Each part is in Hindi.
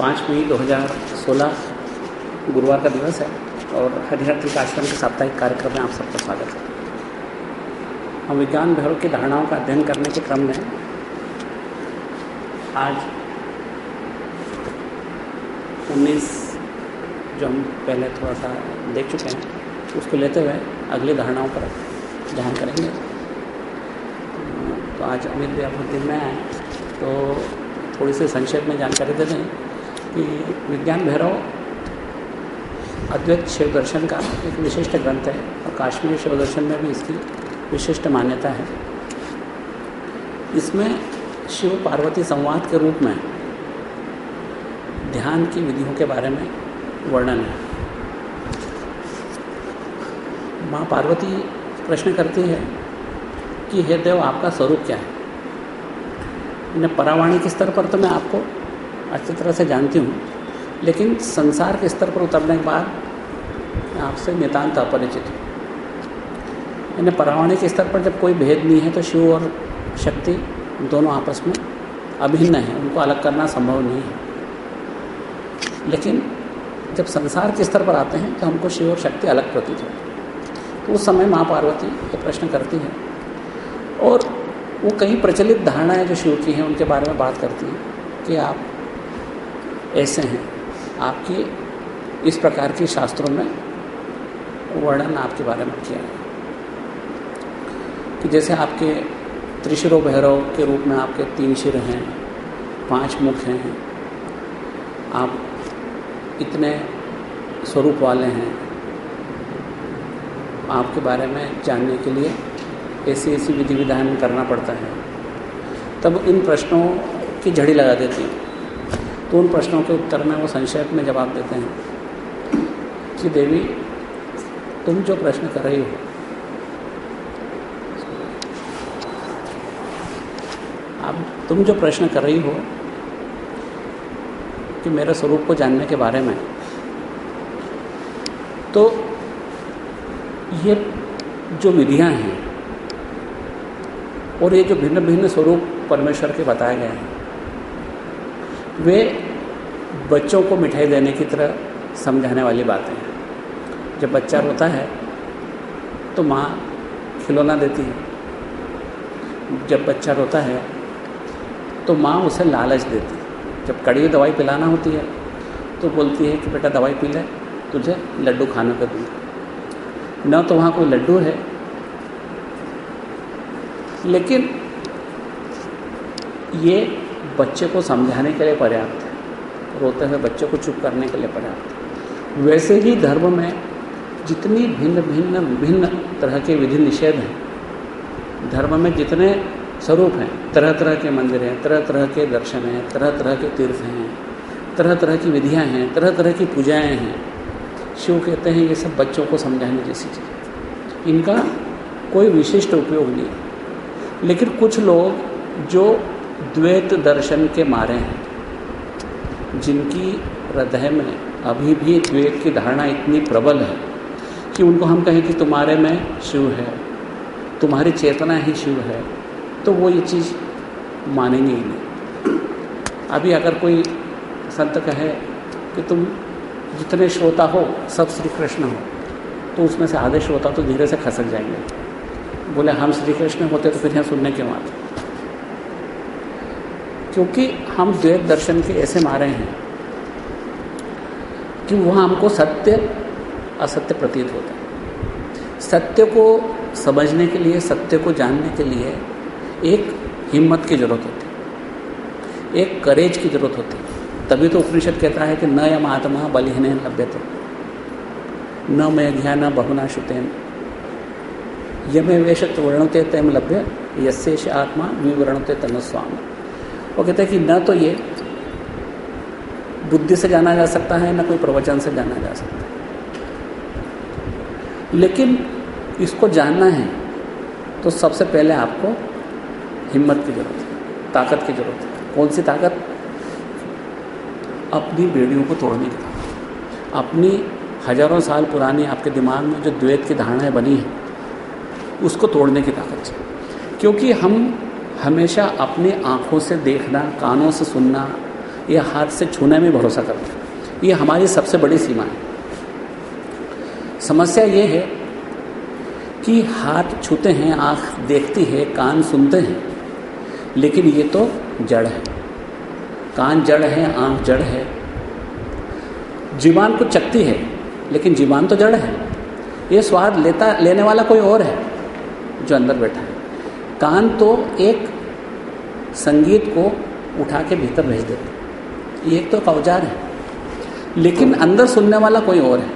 पाँच मई 2016 गुरुवार का दिवस है और हरिहर त्रिकाश्रम के साप्ताहिक कार्यक्रम में आप सबका स्वागत है। हम विज्ञान भैरव की धारणाओं का अध्ययन करने के क्रम में आज 19 जो हम पहले थोड़ा सा देख चुके हैं, उसको लेते हुए अगली धारणाओं पर ध्यान करेंगे। तो आज अमित भी आप दिन में आए तो थोड़ी सी संक्षेप में जानकारी दे दें। कि विज्ञान भैरव अद्वैत शिव दर्शन का एक विशिष्ट ग्रंथ है और काश्मीर शिव दर्शन में भी इसकी विशिष्ट मान्यता है। इसमें शिव पार्वती संवाद के रूप में ध्यान की विधियों के बारे में वर्णन है। माँ पार्वती प्रश्न करती है कि, हे देव, आपका स्वरूप क्या है? परावाणी के स्तर पर तो मैं आपको अच्छी तरह से जानती हूँ, लेकिन संसार के स्तर पर उतरने के बाद मैं आपसे नितान्त अपरिचित हूँ। यानी परावाणिक स्तर पर जब कोई भेद नहीं है तो शिव और शक्ति दोनों आपस में अभिन्न है, उनको अलग करना संभव नहीं है। लेकिन जब संसार के स्तर पर आते हैं तो हमको शिव और शक्ति अलग प्रतीत होती है। तो उस समय माँ पार्वती ये प्रश्न करती है, और वो कई प्रचलित धारणाएँ जो शिव की हैं, उनके बारे में बात करती हैं कि आप ऐसे हैं। आपकी इस प्रकार के शास्त्रों में वर्णन आपके बारे में किया है कि जैसे आपके त्रिशिरो भैरव के रूप में आपके तीन शिर हैं, पाँच मुख हैं, आप इतने स्वरूप वाले हैं, आपके बारे में जानने के लिए ऐसी ऐसी विधि विधान करना पड़ता है। तब इन प्रश्नों की झड़ी लगा देती है। तो उन प्रश्नों के उत्तर में वो संक्षेप में जवाब देते हैं कि देवी, तुम जो प्रश्न कर रही हो। अब तुम जो प्रश्न कर रही हो कि मेरे स्वरूप को जानने के बारे में तो ये जो विधियाँ हैं और ये जो भिन्न भिन्न स्वरूप परमेश्वर के बताए गए हैं, वे बच्चों को मिठाई देने की तरह समझाने वाली बातें हैं। जब बच्चा रोता है तो माँ खिलौना देती है। जब बच्चा रोता है तो माँ उसे लालच देती है। जब कड़ी दवाई पिलाना होती है तो बोलती है कि, बेटा, दवाई पी ले, तुझे लड्डू खाने को दूँगा। न तो वहाँ कोई लड्डू है, लेकिन ये बच्चे को समझाने के लिए पर्याप्त रोते हुए बच्चे को चुप करने के लिए पर्याप्त वैसे ही धर्म में जितनी भिन्न भिन्न विभिन्न तरह के विधि निषेध हैं, धर्म में जितने स्वरूप हैं, तरह तरह के मंदिर हैं, तरह तरह के दर्शन हैं, तरह तरह के तीर्थ हैं, तरह तरह की विधियाँ हैं, तरह तरह की पूजाएँ हैं, शिव कहते हैं ये सब बच्चों को समझाने जैसी चीज़। इनका कोई विशिष्ट उपयोग नहीं लेकिन कुछ लोग जो द्वैत दर्शन के मारे हैं जिनकी हृदय में अभी भी द्वैत की धारणा इतनी प्रबल है कि उनको हम कहें कि तुम्हारे में शिव है, तुम्हारी चेतना ही शिव है तो वो ये चीज़ मानेंगे ही नहीं। अभी अगर कोई संत कहे कि तुम जितने श्रोता हो, सब श्री कृष्ण हो तो उसमें से आधे श्रोता तो धीरे से खसक जाएँगे। बोले, हम श्री कृष्ण होते तो फिर यहाँ सुनने क्यों आते? क्योंकि हम द्वैत दर्शन के ऐसे मारे हैं कि वह हमको सत्य, असत्य प्रतीत होता है। सत्य को समझने के लिए, सत्य को जानने के लिए एक हिम्मत की ज़रूरत होती है। एक करेज की ज़रूरत होती है। तभी तो उपनिषद कहता है कि न यम आत्मा बलिहन लभ्यते। न मैं ज्ञान बहुना श्रुतेन। यमे वेश वर्णते तम लभ्य। यशेष आत्मा विवरणते तनुस्वामी वो कहते हैं कि न तो ये बुद्धि से जाना जा सकता है, न कोई प्रवचन से जाना जा सकता है। लेकिन इसको जानना है तो सबसे पहले आपको हिम्मत की ज़रूरत है, ताकत की ज़रूरत है। कौन सी ताकत? अपनी बेड़ियों को तोड़ने की ताकत। अपनी हज़ारों साल पुरानी, आपके दिमाग में जो द्वैत की धारणाएँ बनी हैं, उसको तोड़ने की ताकत। क्योंकि हम हमेशा अपनी आँखों से देखना, कानों से सुनना, या हाथ से छूने में भरोसा करना। ये हमारी सबसे बड़ी सीमा है। समस्या ये है कि हाथ छूते हैं, आँख देखती है, कान सुनते हैं, लेकिन ये तो जड़ है। कान जड़ है, आँख जड़ है। जीवान को चकती है, लेकिन जीवान तो जड़ है। ये स्वाद लेता, लेने वाला कोई और है जो अंदर बैठा है। कान तो एक संगीत को उठा के भीतर भेज देते ये एक तो औज़ार है। लेकिन अंदर सुनने वाला कोई और है।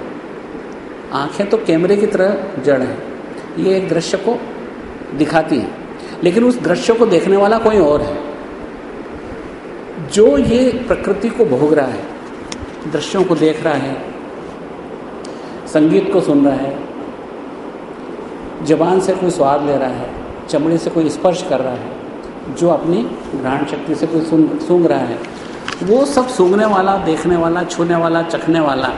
आँखें तो कैमरे की तरह जड़ है। ये एक दृश्य को दिखाती हैं। लेकिन उस दृश्य को देखने वाला कोई और है। जो ये प्रकृति को भोग रहा है, दृश्यों को देख रहा है, संगीत को सुन रहा है, जबान से कोई स्वाद ले रहा है चमड़े से कोई स्पर्श कर रहा है, जो अपनी घ्राण शक्ति से कोई सुन सूंघ रहा है, वो सब सूंघने वाला, देखने वाला, छूने वाला, चखने वाला,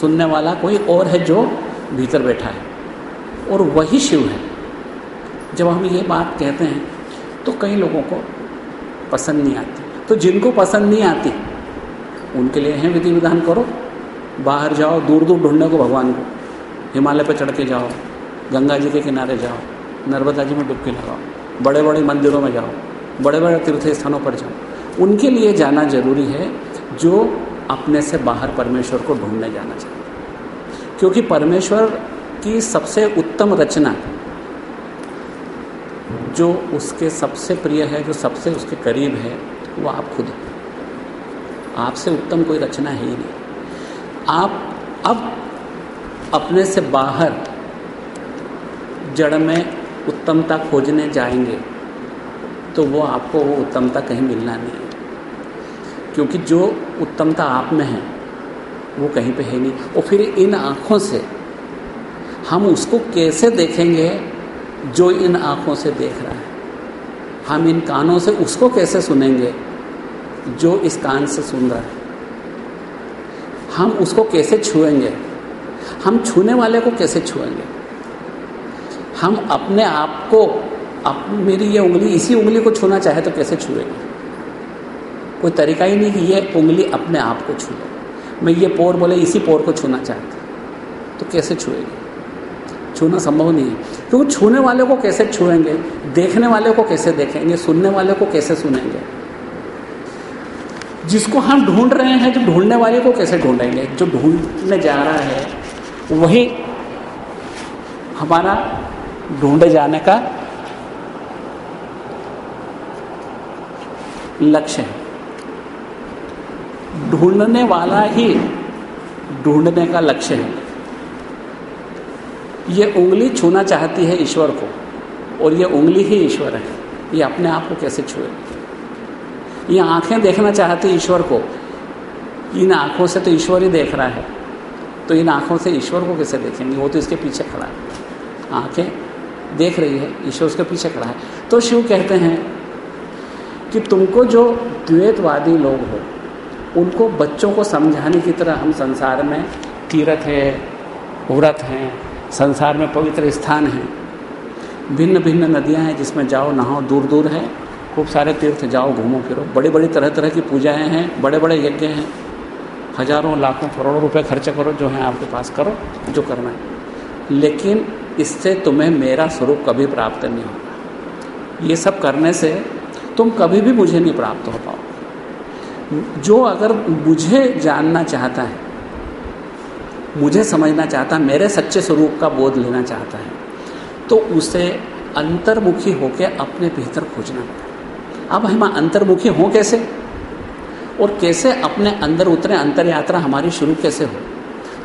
सुनने वाला कोई और है जो भीतर बैठा है। और वही शिव है। जब हम ये बात कहते हैं तो कई लोगों को पसंद नहीं आती। तो जिनको पसंद नहीं आती, उनके लिए है विधि विधान करो। बाहर जाओ दूर दूर ढूँढने को भगवान को। हिमालय पर चढ़ के जाओ, गंगा जी के किनारे जाओ। नर्मदा जी में डुबकी लगाओ बड़े बड़े मंदिरों में जाओ बड़े बड़े तीर्थ स्थानों पर जाओ। उनके लिए जाना ज़रूरी है जो अपने से बाहर परमेश्वर को ढूँढने जाना चाहते क्योंकि परमेश्वर की सबसे उत्तम रचना जो उसके सबसे प्रिय है, जो सबसे उसके करीब है, वो आप खुद हैं। आपसे उत्तम कोई रचना है ही नहीं। आप अब अपने से बाहर जड़ में उत्तमता खोजने जाएँगे तो वो आपको वो उत्तमता कहीं मिलना नहीं क्योंकि जो उत्तमता आप में है, वो कहीं पे है नहीं। और फिर इन आँखों से हम उसको कैसे देखेंगे जो इन आँखों से देख रहा है? हम इन कानों से उसको कैसे सुनेंगे जो इस कान से सुन रहा है? हम उसको कैसे छुएँगे? हम छूने वाले को कैसे छुएँगे? हम अपने आप को अप, मेरी ये उंगली इसी उंगली को छूना चाहे तो कैसे छुएगी कोई तरीका ही नहीं कि ये उंगली अपने आप को छूए। मैं ये पोर बोले इसी पोर को छूना चाहता तो कैसे छुएगी? छूना संभव नहीं है। क्योंकि छूने वाले को कैसे छुएँगे? देखने वाले को कैसे देखेंगे? सुनने वाले को कैसे सुनेंगे? जिसको हम ढूंढ रहे हैं जो ढूँढने वाले को कैसे ढूंढेंगे? जो ढूँढने जा रहा है वही हमारा ढूंढे जाने का लक्ष्य है। ढूँढने वाला ही ढूँढने का लक्ष्य है। ये उंगली छूना चाहती है ईश्वर को, और ये उंगली ही ईश्वर है। ये अपने आप को कैसे छुए? ये आँखें देखना चाहती ईश्वर को। इन आँखों से तो ईश्वर ही देख रहा है। तो इन आँखों से ईश्वर को कैसे देखेंगे? वो तो इसके पीछे खड़ा है। आँखें देख रही है, ईश्वर उसके पीछे खड़ा है। तो शिव कहते हैं कि तुमको जो द्वैतवादी लोग हो, उनको बच्चों को समझाने की तरह हम संसार में तीर्थ है व्रत हैं, संसार में पवित्र स्थान हैं। भिन्न भिन्न नदियाँ हैं जिसमें जाओ, नहाओ दूर दूर है। खूब सारे तीर्थ जाओ, घूमो, फिरो। बड़ी बड़ी तरह तरह की पूजाएँ हैं बड़े बड़े यज्ञ हैं। हज़ारों, लाखों, करोड़ों रुपए खर्च करो, जो है आपके पास करो, जो करना है। लेकिन इससे तुम्हें मेरा स्वरूप कभी प्राप्त नहीं होगा। ये सब करने से तुम कभी भी मुझे नहीं प्राप्त हो पाओ। जो अगर मुझे जानना चाहता है, मुझे समझना चाहता है, मेरे सच्चे स्वरूप का बोध लेना चाहता है तो उसे अंतर्मुखी होकर अपने भीतर खोजना पड़ेगा अब हम अंतर्मुखी हों कैसे? और कैसे अपने अंदर उतरे अंतर यात्रा हमारी शुरू कैसे हो?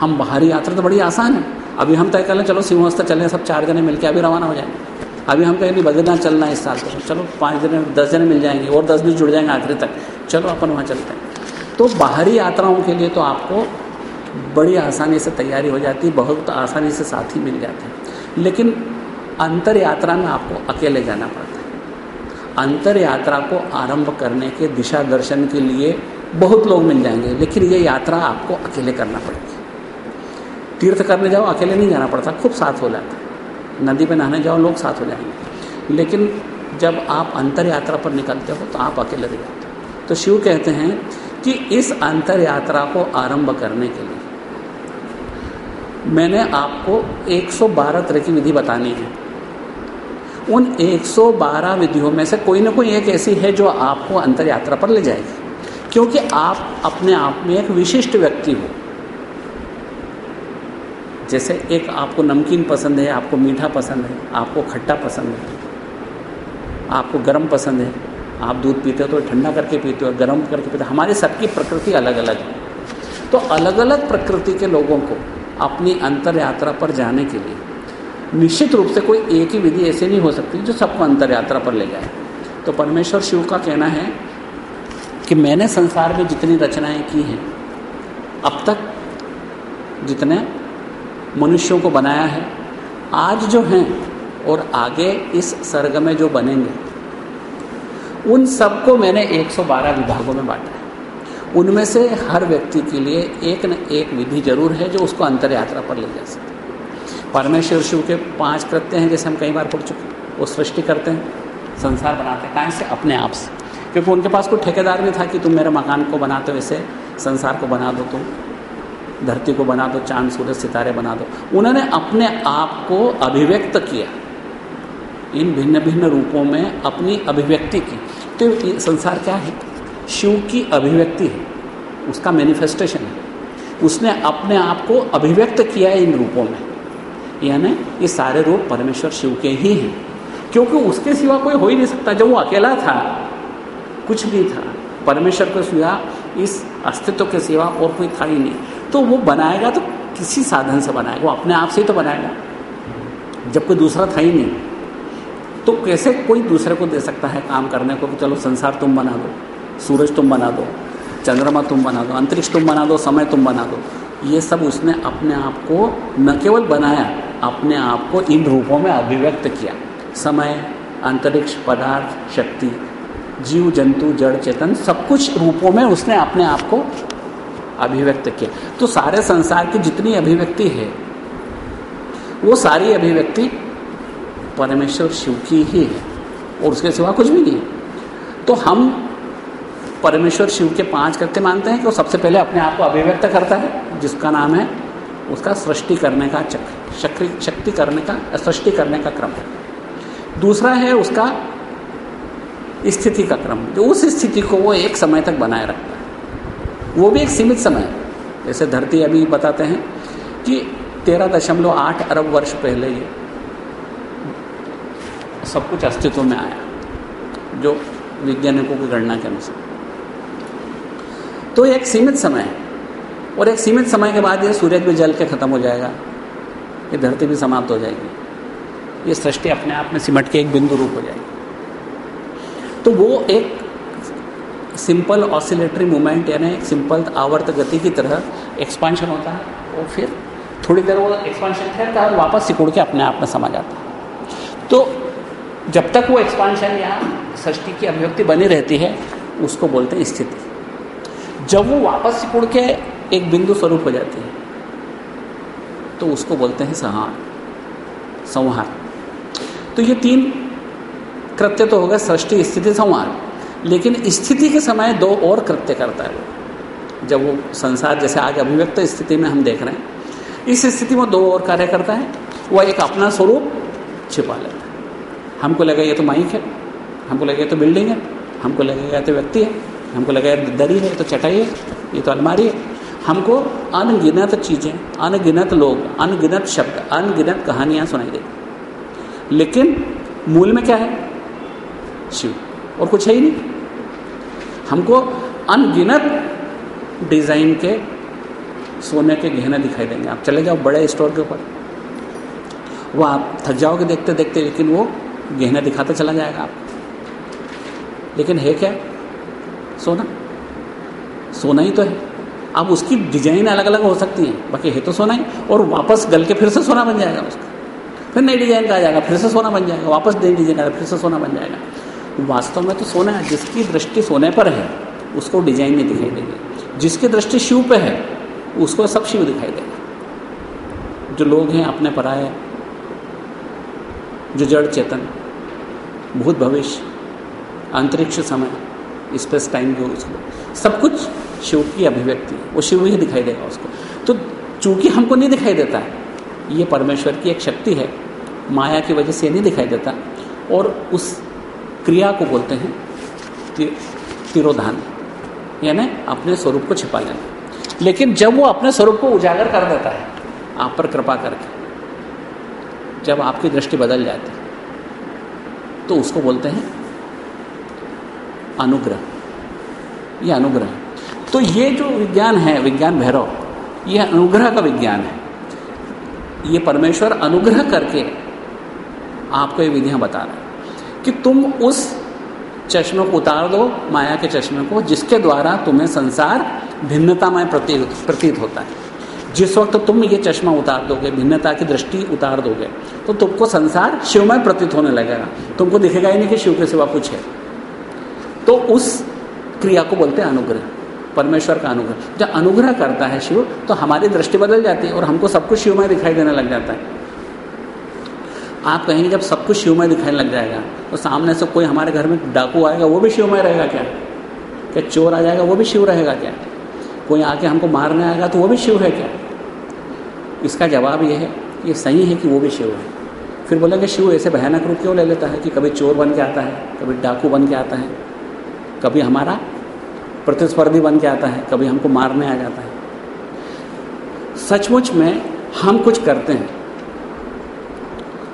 हम बाहरी यात्रा तो बड़ी आसान है। अभी हम तय कर लें, चलो सिंहस्ता चलें सब चार जने मिलकर अभी रवाना हो जाएँगे। अभी हम कहें नहीं, बद्रीनाथ चलना है इस साल तो। चलो पाँच जने, दस जने मिल जाएँगे और दस भी जुड़ जाएँगे आखिरी तक। चलो अपन वहाँ चलते हैं। तो बाहरी यात्राओं के लिए तो आपको बड़ी आसानी से तैयारी हो जाती है, बहुत आसानी से साथी मिल जाते हैं। लेकिन अंतर यात्रा में आपको अकेले जाना पड़ता है। अंतर यात्रा को आरंभ करने के दिशा दर्शन के लिए बहुत लोग मिल जाएँगे, लेकिन ये यात्रा आपको अकेले करना पड़ेगी तीर्थ करने जाओ, अकेले नहीं जाना पड़ता, खूब साथ हो जाता है। नदी पे नहाने जाओ, लोग साथ हो जाएँगे। लेकिन जब आप अंतर यात्रा पर निकलते हो तो आप अकेले रह जाते। हो तो शिव कहते हैं कि इस अंतर यात्रा को आरंभ करने के लिए मैंने आपको 112 तरह की विधि बतानी है। उन 112 विधियों में से कोई ना कोई एक ऐसी है जो आपको अंतर यात्रा पर ले जाएगी। क्योंकि आप अपने आप में एक विशिष्ट व्यक्ति हो। जैसे एक आपको नमकीन पसंद है, आपको मीठा पसंद है, आपको खट्टा पसंद है, आपको गर्म पसंद है, आप दूध पीते हो तो ठंडा करके पीते हो, गर्म करके पीते हो, हमारी सबकी प्रकृति अलग अलग है। तो अलग अलग प्रकृति के लोगों को अपनी अंतर यात्रा पर जाने के लिए निश्चित रूप से कोई एक ही विधि ऐसी नहीं हो सकती जो सबको अंतर यात्रा पर ले जाए। तो परमेश्वर शिव का कहना है कि मैंने संसार में जितनी रचनाएँ की हैं, अब तक जितने मनुष्यों को बनाया है। आज जो हैं और आगे इस सर्ग में जो बनेंगे, उन सबको मैंने 112 विभागों में बांटा है। उनमें से हर व्यक्ति के लिए एक न एक विधि ज़रूर है जो उसको अंतर यात्रा पर ले जा सकती परमेश्वर शिव के पाँच कृत्य हैं, जैसे हम कई बार पढ़ चुके वो सृष्टि करते हैं, संसार बनाते हैं कहाँ से अपने आप से। क्योंकि उनके पास कोई ठेकेदार भी था कि तुम मेरे मकान को बनाते हो वैसे संसार को बना दो तुम। धरती को बना दो, चाँद, सूरज, सितारे बना दो। उन्होंने अपने आप को अभिव्यक्त किया। इन भिन्न भिन्न रूपों में अपनी अभिव्यक्ति की। तो संसार क्या है? शिव की अभिव्यक्ति है। उसका मैनिफेस्टेशन है। उसने अपने आप को अभिव्यक्त किया है इन रूपों में। यानी ये सारे रूप परमेश्वर शिव के ही हैं। क्योंकि उसके सिवा कोई हो ही नहीं सकता। जब वो अकेला था, कुछ भी था, परमेश्वर के सिवा, इस अस्तित्व के सिवा और कोई था ही नहीं। तो वो बनाएगा तो किसी साधन से बनाएगा, वो अपने आप से ही तो बनाएगा। जब कोई दूसरा था ही नहीं तो कैसे कोई दूसरे को दे सकता है काम करने को कि चलो संसार तुम बना दो, सूरज तुम बना दो, चंद्रमा तुम बना दो, अंतरिक्ष तुम बना दो, समय तुम बना दो। ये सब उसने अपने आप को न केवल बनाया, अपने आप को इन रूपों में अभिव्यक्त किया। समय, अंतरिक्ष, पदार्थ, शक्ति, जीव, जंतु, जड़, चेतन सब कुछ रूपों में उसने अपने आप को अभिव्यक्त किया। तो सारे संसार की जितनी अभिव्यक्ति है, वो सारी अभिव्यक्ति परमेश्वर शिव की ही है, और उसके सिवा कुछ भी नहीं है। तो हम परमेश्वर शिव के पाँच कृत्य मानते हैं कि वो सबसे पहले अपने आप को अभिव्यक्त करता है, जिसका नाम है उसका सृष्टि करने का चक्र शक्ति शक्ति करने का, सृष्टि करने का क्रम। दूसरा है उसका स्थिति का क्रम। जो उस स्थिति को वो एक समय तक बनाए रखता है। वो भी एक सीमित समय है। जैसे धरती अभी बताते हैं कि तेरह दशमलव आठ अरब वर्ष पहले ये सब कुछ अस्तित्व में आया, जो वैज्ञानिकों की गणना के अनुसार। तो एक सीमित समय है और एक सीमित समय के बाद ये सूरज भी जल के ख़त्म हो जाएगा, ये धरती भी समाप्त हो जाएगी। ये सृष्टि अपने आप में सिमट के एक बिंदु रूप हो जाएगी। तो वो एक सिंपल ऑसिलेटरी मूवमेंट यानी सिंपल आवर्त गति की तरह एक्सपांशन होता है। और फिर थोड़ी देर वो एक्सपांशन ठहरता है और वापस सिकुड़ के अपने आप में समा जाता है। तो जब तक वो एक्सपांशन या सृष्टि की अभिव्यक्ति बनी रहती है, उसको बोलते हैं स्थिति। जब वो वापस सिकुड़ के एक बिंदु स्वरूप हो जाती है तो उसको बोलते हैं संहार संहार। तो ये तीन कृत्य तो हो गए सृष्टि स्थिति, संहार। लेकिन स्थिति के समय दो और कृत्य करता है जब वो संसार जैसे आज अभिव्यक्त स्थिति में हम देख रहे हैं, इस स्थिति में दो और कार्य करता है। वह एक अपना स्वरूप छिपा लेता है। हमको लगा ये तो माइक है, हमको लगा तो बिल्डिंग है, हमको लगेगा तो व्यक्ति है, हमको लगा दरी है तो चटाई है, ये तो अलमारी है। हमको अनगिनत चीज़ें, अनगिनत लोग, अनगिनत शब्द, अनगिनत कहानियाँ सुनाई देती लेकिन मूल में क्या है? शिव। और कुछ है ही नहीं। हमको अनगिनत डिज़ाइन के सोने के गहने दिखाई देंगे। आप चले जाओ बड़े स्टोर के ऊपर। वो आप थक जाओगे देखते देखते, लेकिन वो गहना दिखाता चला जाएगा आप लेकिन है क्या? सोना। सोना ही तो है। अब उसकी डिज़ाइन अलग अलग हो सकती है। बाकी है तो सोना ही, और वापस गल के फिर से सोना बन जाएगा उसका। फिर नई डिज़ाइन का आ जाएगा, फिर से सोना बन जाएगा। वापस नई डिज़ाइन का, फिर से सोना बन जाएगा। वास्तव में तो सोना है, जिसकी दृष्टि सोने पर है, उसको डिज़ाइन नहीं दिखाई देगी। जिसकी दृष्टि शिव पे है, उसको सब शिव दिखाई देगा। जो लोग हैं अपने पराए जो जड़ चेतन, भूत भविष्य, अंतरिक्ष समय, स्पेस टाइम जो उसको, सब कुछ शिव की अभिव्यक्ति वो शिव ही दिखाई देगा उसको। तो चूँकि हमको नहीं दिखाई देता है ये परमेश्वर की एक शक्ति है, माया की वजह से नहीं दिखाई देता, और उस क्रिया को बोलते हैं तिरोधान। यानी अपने स्वरूप को छिपा लेना। लेकिन जब वो अपने स्वरूप को उजागर कर देता है, आप पर कृपा करके, जब आपकी दृष्टि बदल जाती तो उसको बोलते हैं अनुग्रह। ये अनुग्रह तो ये जो विज्ञान है, विज्ञान भैरव, ये अनुग्रह का विज्ञान है। ये परमेश्वर अनुग्रह करके आपको ये विधियाँ बता रहे हैं। कि तुम उस चश्मे को उतार दो, माया के चश्मे को, जिसके द्वारा तुम्हें संसार भिन्नतामय प्रतीत प्रतीत होता है। जिस वक्त तुम ये चश्मा उतार दोगे, भिन्नता की दृष्टि उतार दोगे तो तुमको संसार शिवमय प्रतीत होने लगेगा। तुमको दिखेगा ही नहीं कि शिव के सिवा कुछ है। तो उस क्रिया को बोलते हैं अनुग्रह, परमेश्वर का अनुग्रह। जब अनुग्रह करता है शिव तो हमारी दृष्टि बदल जाती है और हमको सब कुछ शिवमय दिखाई देने लग जाता है। आप कहेंगे जब सब कुछ शिवमय दिखाने लग जाएगा। तो सामने से कोई हमारे घर में डाकू आएगा, वो भी शिवमय रहेगा क्या? क्या चोर आ जाएगा, वो भी शिव रहेगा क्या? कोई आके हमको मारने आएगा तो वो भी शिव है क्या? इसका जवाब ये है, ये सही है कि वो भी शिव है। फिर बोलेंगे शिव ऐसे भयानक रूप क्यों ले लेता है कि कभी चोर बन के आता है, कभी डाकू बन के आता है, कभी हमारा प्रतिस्पर्धी बन के आता है, कभी हमको मारने आ जाता है। सचमुच में हम कुछ करते हैं।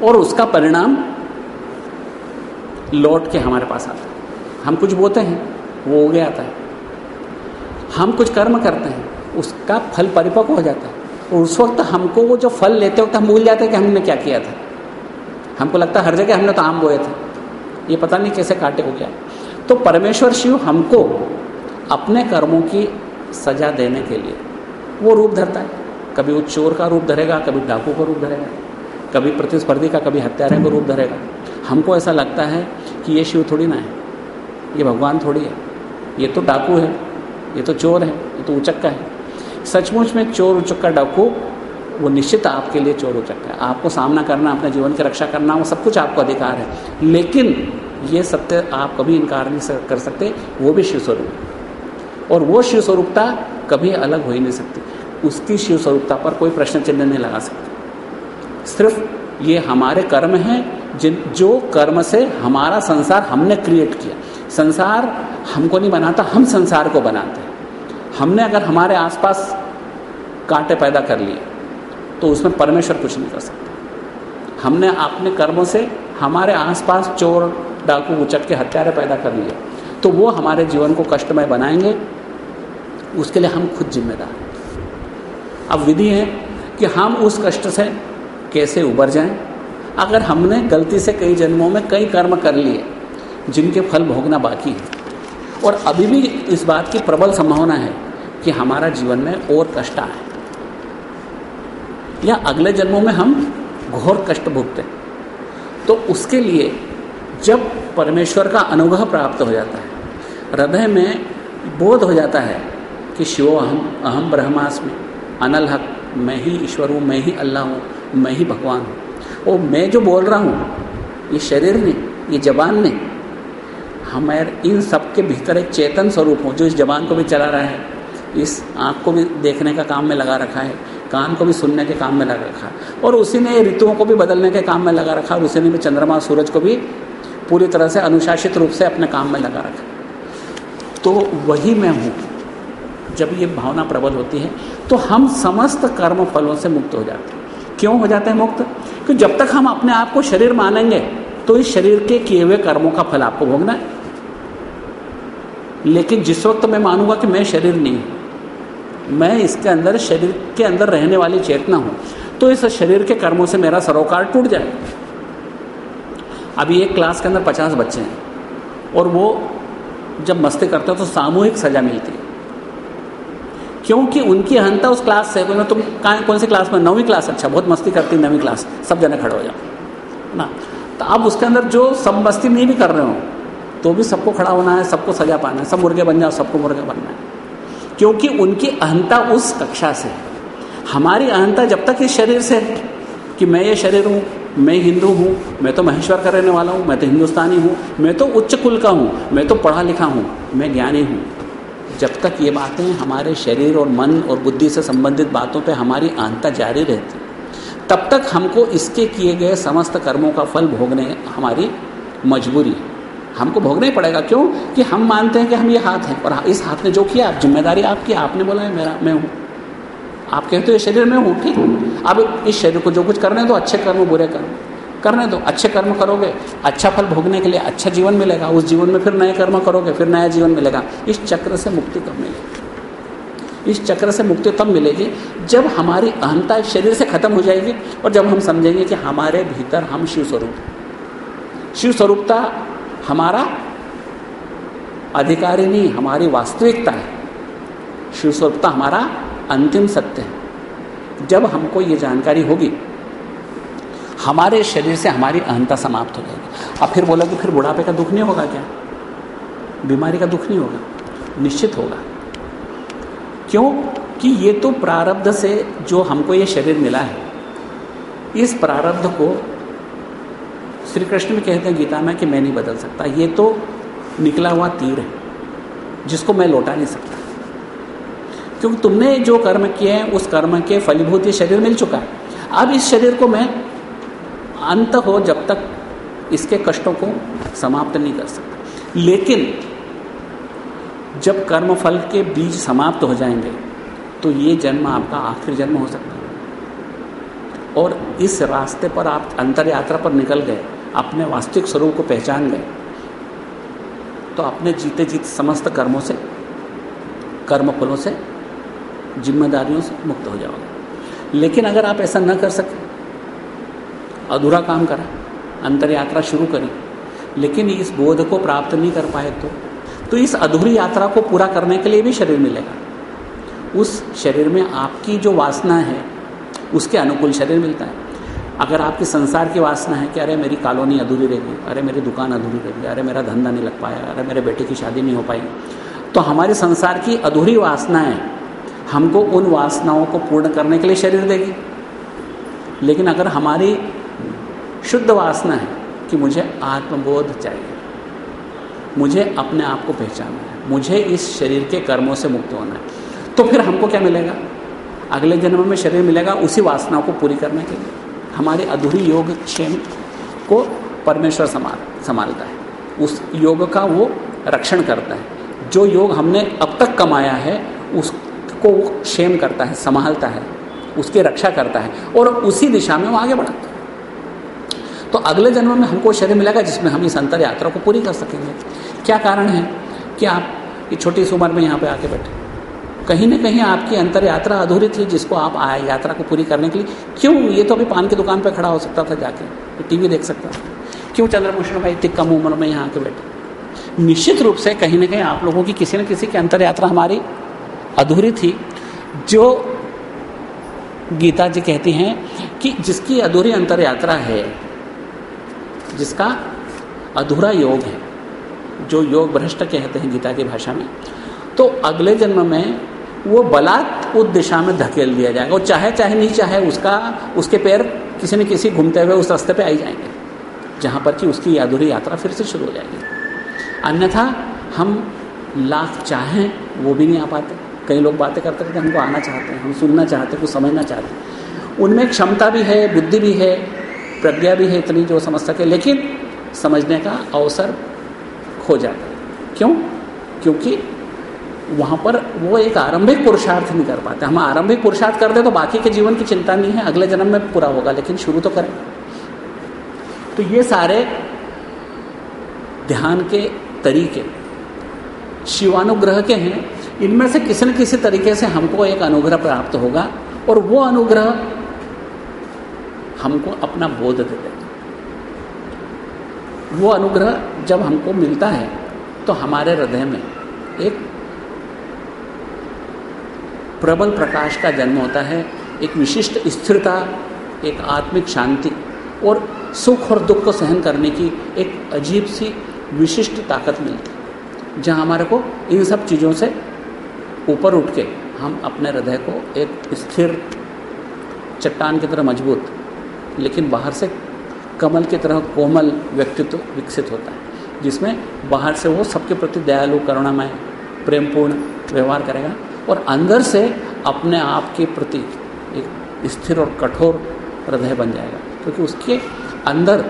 और उसका परिणाम लौट के हमारे पास आता है। हम कुछ बोते हैं, वो हो गया आता है। हम कुछ कर्म करते हैं, उसका फल परिपक्व हो जाता है। और उस वक्त हमको वो जो फल लेते वक्त हम भूल जाते हैं कि हमने क्या किया था। हमको लगता है हर जगह हमने तो आम बोए थे। ये पता नहीं कैसे काटे हो गया। तो परमेश्वर शिव हमको अपने कर्मों की सजा देने के लिए वो रूप धरता है। कभी वो चोर का रूप धरेगा, कभी डाकू का रूप धरेगा। कभी प्रतिस्पर्धी का, कभी हत्यारे का रूप धरेगा। हमको ऐसा लगता है कि ये शिव थोड़ी ना है। ये भगवान थोड़ी है। ये तो डाकू है। ये तो चोर है। ये तो उचक्का है। सचमुच में चोर उचक्का, डाकू, वो निश्चित आपके लिए चोर उचक्का है। आपको सामना करना, अपने जीवन की रक्षा करना, वो सब कुछ आपको अधिकार है। लेकिन ये सत्य आप कभी इनकार नहीं कर सकते। वो भी शिव स्वरूप। और वो शिव स्वरूपता कभी अलग हो ही नहीं सकती। उसकी शिव स्वरूपता पर कोई प्रश्न चिन्ह नहीं लगा सकते। सिर्फ़ ये हमारे कर्म हैं, जिन, जो कर्म से हमारा संसार हमने क्रिएट किया। संसार हमको नहीं बनाता, हम संसार को बनाते हैं। हमने अगर हमारे आसपास कांटे पैदा कर लिए तो उसमें परमेश्वर कुछ नहीं कर सकता। हमने अपने कर्मों से हमारे आसपास चोर, डाकू उचक के हत्यारे पैदा कर लिए तो वो हमारे जीवन को कष्टमय बनाएँगे। उसके लिए हम खुद जिम्मेदार अब विधि है कि हम उस कष्ट से कैसे उबर जाएँ? अगर हमने गलती से कई जन्मों में कई कर्म कर लिए, जिनके फल भोगना बाकी है, और अभी भी इस बात की प्रबल संभावना है कि हमारा जीवन में और कष्ट आए। या अगले जन्मों में हम घोर कष्ट भुगते तो उसके लिए जब परमेश्वर का अनुग्रह प्राप्त हो जाता है, हृदय में बोध हो जाता है कि शिव अहम अहम ब्रह्मास्मि, अनल हक, मैं ही ईश्वर हूँ, मैं ही अल्लाह हूँ मैं ही भगवान हूँ। और मैं जो बोल रहा हूँ, ये शरीर ने, ये जबान ने, हमारे, इन सब के भीतर एक चेतन स्वरूप हो, जो इस जबान को भी चला रहा है, इस आँख को भी देखने का काम में लगा रखा है, कान को भी सुनने के काम में लगा रखा है, और उसी ने ऋतुओं को भी बदलने के काम में लगा रखा और उसी ने भी चंद्रमा सूरज को भी पूरी तरह से अनुशासित रूप से अपने काम में लगा रखा तो वही मैं हूँ। जब ये भावना प्रबल होती है तो हम समस्त कर्म फलों से मुक्त हो जाते हैं। क्यों हो जाते हैं मुक्त? क्योंकि जब तक हम अपने आप को शरीर मानेंगे तो इस शरीर के किए हुए कर्मों का फल आपको भोगना है। लेकिन जिस वक्त मैं मानूँगा कि मैं शरीर नहीं मैं इसके अंदर, शरीर के अंदर रहने वाली चेतना हूँ तो इस शरीर के कर्मों से मेरा सरोकार टूट जाए। अभी एक क्लास के अंदर पचास बच्चे हैं, और वो जब मस्ती करते हो तो सामूहिक सजा मिलती है। क्योंकि उनकी अहंता उस क्लास से बोले तुम कहाँ कौन सी क्लास में? नौवीं क्लास अच्छा बहुत मस्ती करती नवीं क्लास सब जने खड़े हो जाओ। ना? तो अब उसके अंदर जो सब मस्ती नहीं भी कर रहे हो तो भी सबको खड़ा होना है, सबको सजा पाना है, सब मुर्गे बन जाओ, सबको मुर्गे बनना है। क्योंकि उनकी अहंता उस कक्षा से है। हमारी अहंता जब तक इस शरीर से है कि मैं ये शरीर हूँ, मैं हिंदू हूँ, मैं तो महेश्वर का रहने वाला हूँ, मैं तो हिंदुस्तानी हूँ, मैं तो उच्च कुल का हूँ, मैं तो पढ़ा लिखा हूँ, मैं ज्ञानी हूँ। जब तक ये बातें हमारे शरीर और मन और बुद्धि से संबंधित बातों पे हमारी आंता जारी रहती, तब तक हमको इसके किए गए समस्त कर्मों का फल भोगने हमारी मजबूरी है। हमको भोगना ही पड़ेगा, क्यों? कि हम मानते हैं कि हम ये हाथ हैं, और इस हाथ ने जो किया, आप ज़िम्मेदारी आपकी, आपने बोला है, मेरा, मैं हूँ। आप कहते हो, ये शरीर में हूँ, ठीक। अब इस शरीर को जो कुछ करने दो अच्छे कर्म, बुरे कर्म। करने दो अच्छे कर्म करोगे अच्छा फल भोगने के लिए अच्छा जीवन मिलेगा, उस जीवन में फिर नए कर्म करोगे, फिर नया जीवन मिलेगा। इस चक्र से मुक्ति कब मिलेगी। इस चक्र से मुक्ति तब मिलेगी जब हमारी अहंता शरीर से खत्म हो जाएगी और जब हम समझेंगे कि हमारे भीतर हम शिव स्वरूप शिव स्वरूपता हमारा अधिकारी नहीं, हमारी वास्तविकता है। शिव स्वरूपता हमारा अंतिम सत्य है। जब हमको ये जानकारी होगी हमारे शरीर से हमारी अहंता समाप्त हो जाएगी। अब फिर बोला कि फिर बुढ़ापे का दुख नहीं होगा क्या? बीमारी का दुख नहीं होगा? निश्चित होगा। क्यों? कि ये तो प्रारब्ध से जो हमको ये शरीर मिला है, इस प्रारब्ध को श्री कृष्ण भी कहते हैं, गीता में, कि मैं नहीं बदल सकता। ये तो निकला हुआ तीर है, जिसको मैं लौटा नहीं सकता। क्योंकि तुमने जो कर्म किए हैं, उस कर्म के फलीभूत ये शरीर मिल चुका है। अब इस शरीर को मैं अंत हो जब तक इसके कष्टों को समाप्त नहीं कर सकता। लेकिन जब कर्म फल के बीज समाप्त हो जाएँगे तो ये जन्म आपका आखिरी जन्म हो सकता है। और इस रास्ते पर आप अंतर यात्रा पर निकल गए, अपने वास्तविक स्वरूप को पहचान गए तो अपने जीते जीत समस्त कर्मों से कर्म फलों से, जिम्मेदारियों से मुक्त हो जाओगे। लेकिन अगर आप ऐसा न कर सके अधूरा काम करा अंतर यात्रा शुरू करी। लेकिन इस बोध को प्राप्त नहीं कर पाए तो तो इस अधूरी यात्रा को पूरा करने के लिए भी शरीर मिलेगा। उस शरीर में आपकी जो वासना है, उसके अनुकूल शरीर मिलता है। अगर आपकी संसार की वासना है कि अरे मेरी कॉलोनी अधूरी रह गई, अरे मेरी दुकान अधूरी रह गई, अरे मेरा धंधा नहीं लग पाया, अरे मेरे बेटे की शादी नहीं हो पाई तो हमारे संसार की अधूरी वासनाएँ हमको उन वासनाओं को पूर्ण करने के लिए शरीर देगी। लेकिन अगर हमारी शुद्ध वासना है कि मुझे आत्मबोध चाहिए। मुझे अपने आप को पहचानना है। मुझे इस शरीर के कर्मों से मुक्त होना है। तो फिर हमको क्या मिलेगा? अगले जन्म में शरीर मिलेगा उसी वासना को पूरी करने के लिए। हमारे अधूरी योग क्षेम को परमेश्वर संभाल संभालता है। उस योग का वो रक्षण करता है। जो योग हमने अब तक कमाया है, उसको वो क्षेम करता है, संभालता है, उसकी रक्षा करता है और उसी दिशा में वो आगे बढ़ाता है। तो अगले जन्म में हमको शरीर मिलेगा जिसमें हम इस अंतर यात्रा को पूरी कर सकेंगे। क्या कारण है कि आप ये छोटी सी उम्र में यहाँ पे आके बैठे? कहीं ना कहीं आपकी अंतर यात्रा अधूरी थी जिसको आप आए यात्रा को पूरी करने के लिए। क्यों? ये तो अभी पान की दुकान पर खड़ा हो सकता था जाके। तो टीवी देख सकता था। क्यों चंद्रभूषण भाई इतनी कम उम्र में यहाँ आके बैठे? निश्चित रूप से कहीं ना कहीं आप लोगों की किसी न किसी की अंतर यात्रा हमारी अधूरी थी। जो गीता जी कहती हैं कि जिसकी अधूरी अंतर यात्रा है जिसका अधूरा योग है, जो योग भ्रष्ट कहते हैं गीता की भाषा में तो अगले जन्म में वो बलात् उस दिशा में धकेल दिया जाएगा। और चाहे चाहे नहीं चाहे उसका, उसके पैर किसी न किसी घूमते हुए उस रास्ते पे आई जाएँगे, जहाँ पर कि उसकी अधूरी यात्रा फिर से शुरू हो जाएगी। अन्यथा हम लाख चाहें, वो भी नहीं आ पाते। कई लोग बातें करते रहते हमको आना चाहते हैं, हम सुनना चाहते हैं, कुछ समझना चाहते हैं। उनमें क्षमता भी है, बुद्धि भी है प्रज्ञा भी है इतनी जो समझ सके लेकिन समझने का अवसर खो जाता है। क्यों? क्योंकि वहाँ पर वो एक आरंभिक पुरुषार्थ नहीं कर पाते। हम आरंभिक पुरुषार्थ कर दे तो बाकी के जीवन की चिंता नहीं है, अगले जन्म में पूरा होगा, लेकिन शुरू तो करें। तो ये सारे ध्यान के तरीके, शिवानुग्रह के हैं। इनमें से किसी न किसी तरीके से हमको एक अनुग्रह प्राप्त होगा और वो अनुग्रह हमको अपना बोध दे देगा वो अनुग्रह जब हमको मिलता है तो हमारे हृदय में एक प्रबल प्रकाश का जन्म होता है, एक विशिष्ट स्थिरता, एक आत्मिक शांति और सुख और दुख को सहन करने की एक अजीब सी विशिष्ट ताकत मिलती है, जहाँ हमारे को इन सब चीज़ों से ऊपर उठ के हम अपने हृदय को एक स्थिर चट्टान की तरह मज़बूत लेकिन बाहर से कमल की तरह कोमल व्यक्तित्व विकसित होता है, जिसमें बाहर से वो सबके प्रति दयालु, करुणामय, प्रेमपूर्ण व्यवहार करेगा और अंदर से अपने आप के प्रति एक स्थिर और कठोर हृदय बन जाएगा, क्योंकि उसके अंदर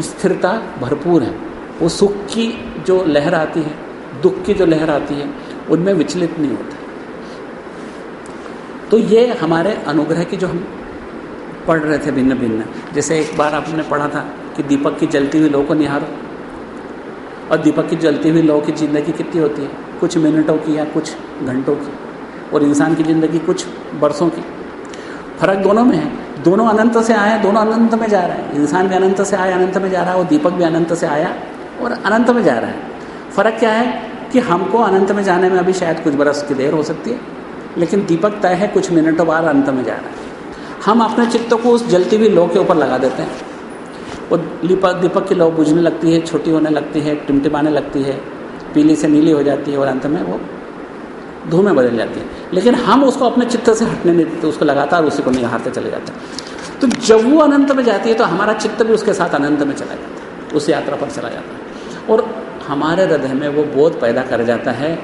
स्थिरता भरपूर है। वो सुख की जो लहर आती है, दुख की जो लहर आती है, उनमें विचलित नहीं होता। तो ये हमारे अनुग्रह की जो हम पढ़ रहे थे भिन्न भिन्न जैसे एक बार आपने पढ़ा था कि दीपक की जलती हुई लौ को निहारो। और दीपक की जलती हुई लौ की ज़िंदगी कितनी होती है? कुछ मिनटों की या कुछ घंटों की। और इंसान की ज़िंदगी कुछ बरसों की। फ़र्क दोनों में है। दोनों अनंत से आए, दोनों अनंत में जा रहे हैं। इंसान भी अनंत से आया, अनंत में जा रहा है। और दीपक भी अनंत से आया और अनंत में जा रहा है। फ़र्क क्या है? कि हमको अनंत में जाने में अभी शायद कुछ बरस की देर हो सकती है। लेकिन दीपक तय है कुछ मिनटों बाद अंत में जा रहा है। हम अपने चित्त को उस जलती हुई लो के ऊपर लगा देते हैं। वो दीपक दीपक की लो बुझने लगती है, छोटी होने लगती है, टिमटिमाने लगती है, पीली से नीली हो जाती है और अंत में वो धूमें बदल जाती है। लेकिन हम उसको अपने चित्त से हटने नहीं देते, उसको लगातार उसी को निहारते चले जाते हैं। तो जब वो अनंत में जाती है तो हमारा चित्त भी उसके साथ अनंत में चला जाता है, उस यात्रा पर चला जाता है। और हमारे हृदय में वो बोध पैदा कर जाता है,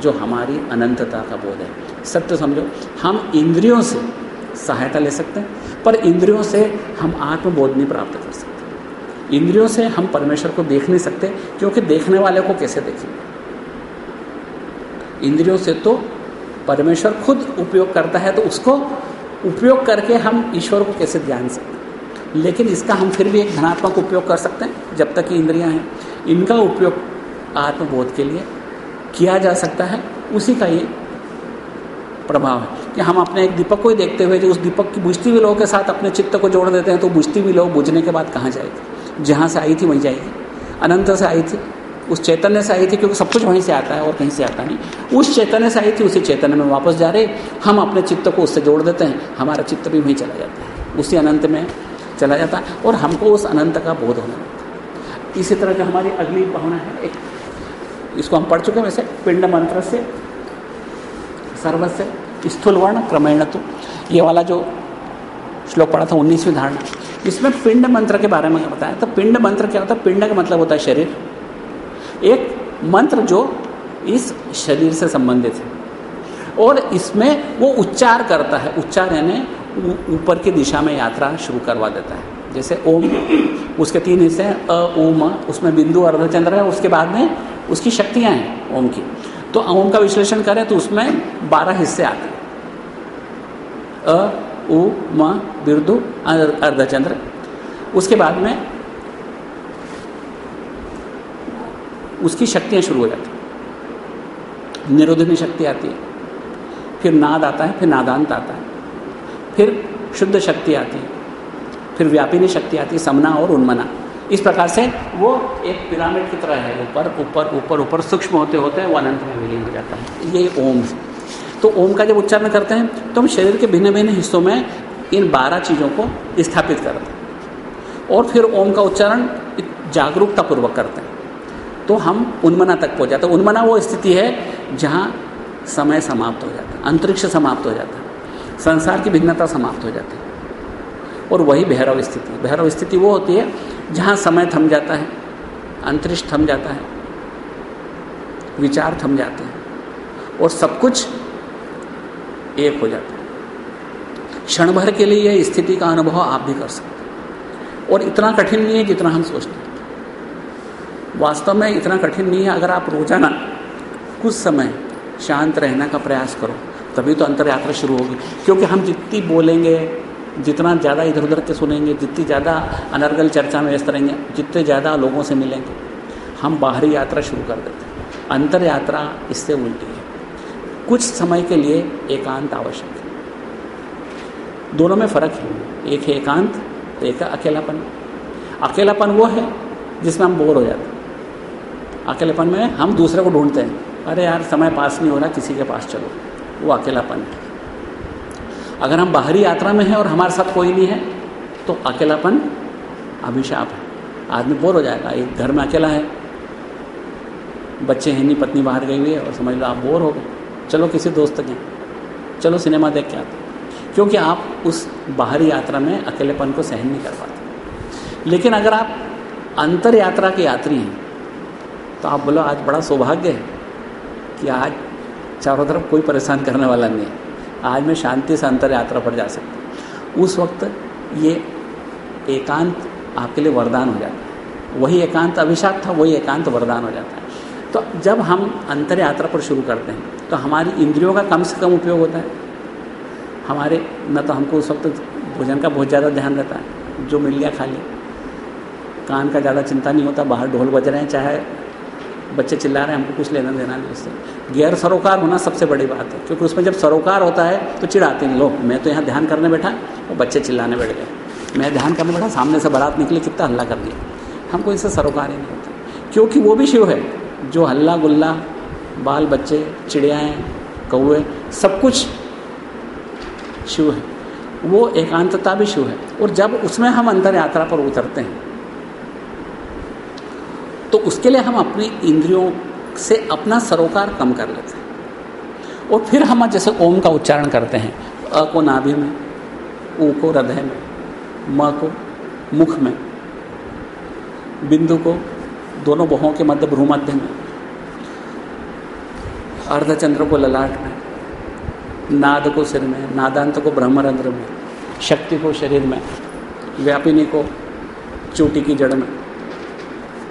जो हमारी अनंतता का बोध है। सत्य समझो, हम इंद्रियों से सहायता ले सकते हैं, पर इंद्रियों से हम आत्मबोध नहीं प्राप्त कर सकते इंद्रियों से हम परमेश्वर को देख नहीं सकते, क्योंकि देखने वाले को कैसे देखेंगे? इंद्रियों से तो परमेश्वर खुद उपयोग करता है तो उसको उपयोग करके हम ईश्वर को कैसे ध्यान सकते लेकिन इसका हम फिर भी एक धनात्मक उपयोग कर सकते हैं, जब तक कि इंद्रियाँ हैं। इनका उपयोग आत्मबोध के लिए किया जा सकता है, उसी का ये प्रभाव है कि हम अपने एक दीपक को ही देखते हुए जो उस दीपक की बुझती हुई लोगों के साथ अपने चित्त को जोड़ देते हैं तो बुझती हुई लोग बुझने के बाद कहाँ जाएगी? जहाँ से आई थी वहीं जाएगी। अनंत से आई थी, उस चैतन्य से आई थी, क्योंकि सब कुछ वहीं से आता है और कहीं से आता नहीं। उस चैतन्य से आई थी, उसी चैतन्य में वापस जा रहे, हम अपने चित्त को उससे जोड़ देते हैं, हमारा चित्त भी वहीं चला जाता है। उसी अनंत में चला जाता है और हमको उस अनंत का बोध होना इसी तरह जो हमारी अगली भावना है, एक, इसको हम पढ़ चुके हैं वैसे, पिंड मंत्र से सर्वस्य स्थूल वर्ण क्रमेण तो ये वाला जो श्लोक पढ़ा था उन्नीसवीं धारणा। इसमें पिंड मंत्र के बारे में बताया। तो पिंड मंत्र क्या होता है? पिंड का मतलब होता है शरीर। एक मंत्र जो इस शरीर से संबंधित है। और इसमें वो उच्चार करता है। उच्चार यानी ऊपर की दिशा में यात्रा शुरू करवा देता है। जैसे ओम, उसके तीन हिस्से हैं, अ ओम उसमें बिंदु, अर्धचंद्र है, उसके बाद में उसकी शक्तियाँ हैं ओम की। तो ओम का विश्लेषण करें तो उसमें बारह हिस्से आते हैं। अ, उ, म, बिरदु अर्धचंद्र। उसके बाद में उसकी शक्तियाँ शुरू हो जाती निरोधनी शक्ति आती है। फिर नाद आता है, फिर नादांत आता है। फिर शुद्ध शक्ति आती है। फिर व्यापिनी शक्ति आती है, समना और उन्मना। इस प्रकार से वो एक पिरामिड की तरह है, ऊपर ऊपर ऊपर ऊपर सूक्ष्म होते होते हैं वो अनंत में विलीन हो जाता है। ये ओम है। तो ओम का जब उच्चारण करते हैं तो हम शरीर के भिन्न भिन्न हिस्सों में इन बारह चीज़ों को स्थापित करते हैं। और फिर ओम का उच्चारण जागरूकता पूर्वक करते हैं। तो हम उन्मना तक पहुँच जाते हैं। उन्मना वो स्थिति है जहाँ समय समाप्त हो जाता है, अंतरिक्ष समाप्त हो जाता है, संसार की भिन्नता समाप्त हो जाती है। और वही भैरव स्थिति भैरव स्थिति वो होती है जहाँ समय थम जाता है, अंतरिक्ष थम जाता है, विचार थम जाते हैं, और सब कुछ एक हो जाता है। क्षण भर के लिए यह स्थिति का अनुभव आप भी कर सकते हैं। और इतना कठिन नहीं है जितना हम सोचते हैं। वास्तव में इतना कठिन नहीं है, अगर आप रोज़ाना कुछ समय शांत रहने का प्रयास करो, तभी तो अंतर यात्रा शुरू होगी। क्योंकि हम जितनी बोलेंगे जितना ज़्यादा इधर उधर के सुनेंगे, जितनी ज़्यादा अनर्गल चर्चा में व्यस्त रहेंगे, जितने ज़्यादा लोगों से मिलेंगे, हम बाहरी यात्रा शुरू कर देते हैं। अंतर यात्रा इससे उल्टी है। कुछ समय के लिए एकांत आवश्यक है। दोनों में फ़र्क है। एक है एकांत तो एक है अकेलापन। अकेलापन वो है जिसमें हम बोर हो जाते हैं। अकेलेपन में हम दूसरे को ढूंढते हैं। अरे यार, समय पास नहीं हो रहा, किसी के पास चलो। वो अकेलापन है। अगर हम बाहरी यात्रा में हैं और हमारे साथ कोई नहीं है तो अकेलापन अभिशाप है आदमी बोर हो जाएगा। एक घर में अकेला है, बच्चे हैं नहीं पत्नी बाहर गई हुई है और समझ लो आप बोर हो गए। चलो किसी दोस्त के चलो सिनेमा देख के आते क्योंकि आप उस बाहरी यात्रा में अकेलेपन को सहन नहीं कर पाते। लेकिन अगर आप अंतर यात्रा के यात्री हैं तो आप बोलो, आज बड़ा सौभाग्य है कि आज चारों तरफ़ कोई परेशान करने वाला नहीं है। आज मैं शांति से अंतर यात्रा पर जा सकता उस वक्त ये एकांत आपके लिए वरदान हो जाता है। वही एकांत अभिशाप था, वही एकांत वरदान हो जाता है। तो जब हम अंतर यात्रा पर शुरू करते हैं तो हमारी इंद्रियों का कम से कम उपयोग होता है। हमारे, न तो हमको उस वक्त भोजन का बहुत ज़्यादा ध्यान रहता है, जो मिल गया खा लिया। कान का ज़्यादा चिंता नहीं होता, बाहर ढोल बज रहे हैं, चाहे बच्चे चिल्ला रहे हैं, हमको कुछ लेना देना नहीं उससे गैर सरोकार होना सबसे बड़ी बात है, क्योंकि उसमें जब सरोकार होता है तो चिढ़ाते हैं लोग मैं तो यहाँ ध्यान करने बैठा और बच्चे चिल्लाने बैठ गए। मैं ध्यान करने बैठा, सामने से बारात निकली, कितना हल्ला कर दिया। हमको इससे सरोकार ही नहीं होता। क्योंकि वो भी शिव है, जो हल्ला गुल्ला, बाल बच्चे, चिड़ियाएँ कौए सब कुछ शिव है। वो एकांतता भी शिव है। और जब उसमें हम अंतर यात्रा पर उतरते हैं तो उसके लिए हम अपनी इंद्रियों से अपना सरोकार कम कर लेते हैं। और फिर हम जैसे ओम का उच्चारण करते हैं, अ को नाभि में ऊ को हृदय में, म को मुख में, बिंदु को दोनों बहों के मध्य भ्रूमध्य में, अर्धचंद्र को ललाट में, नाद को सिर में, नादांत को ब्रह्मरंध्र में, शक्ति को शरीर में, व्यापिनी को चोटी की जड़ में।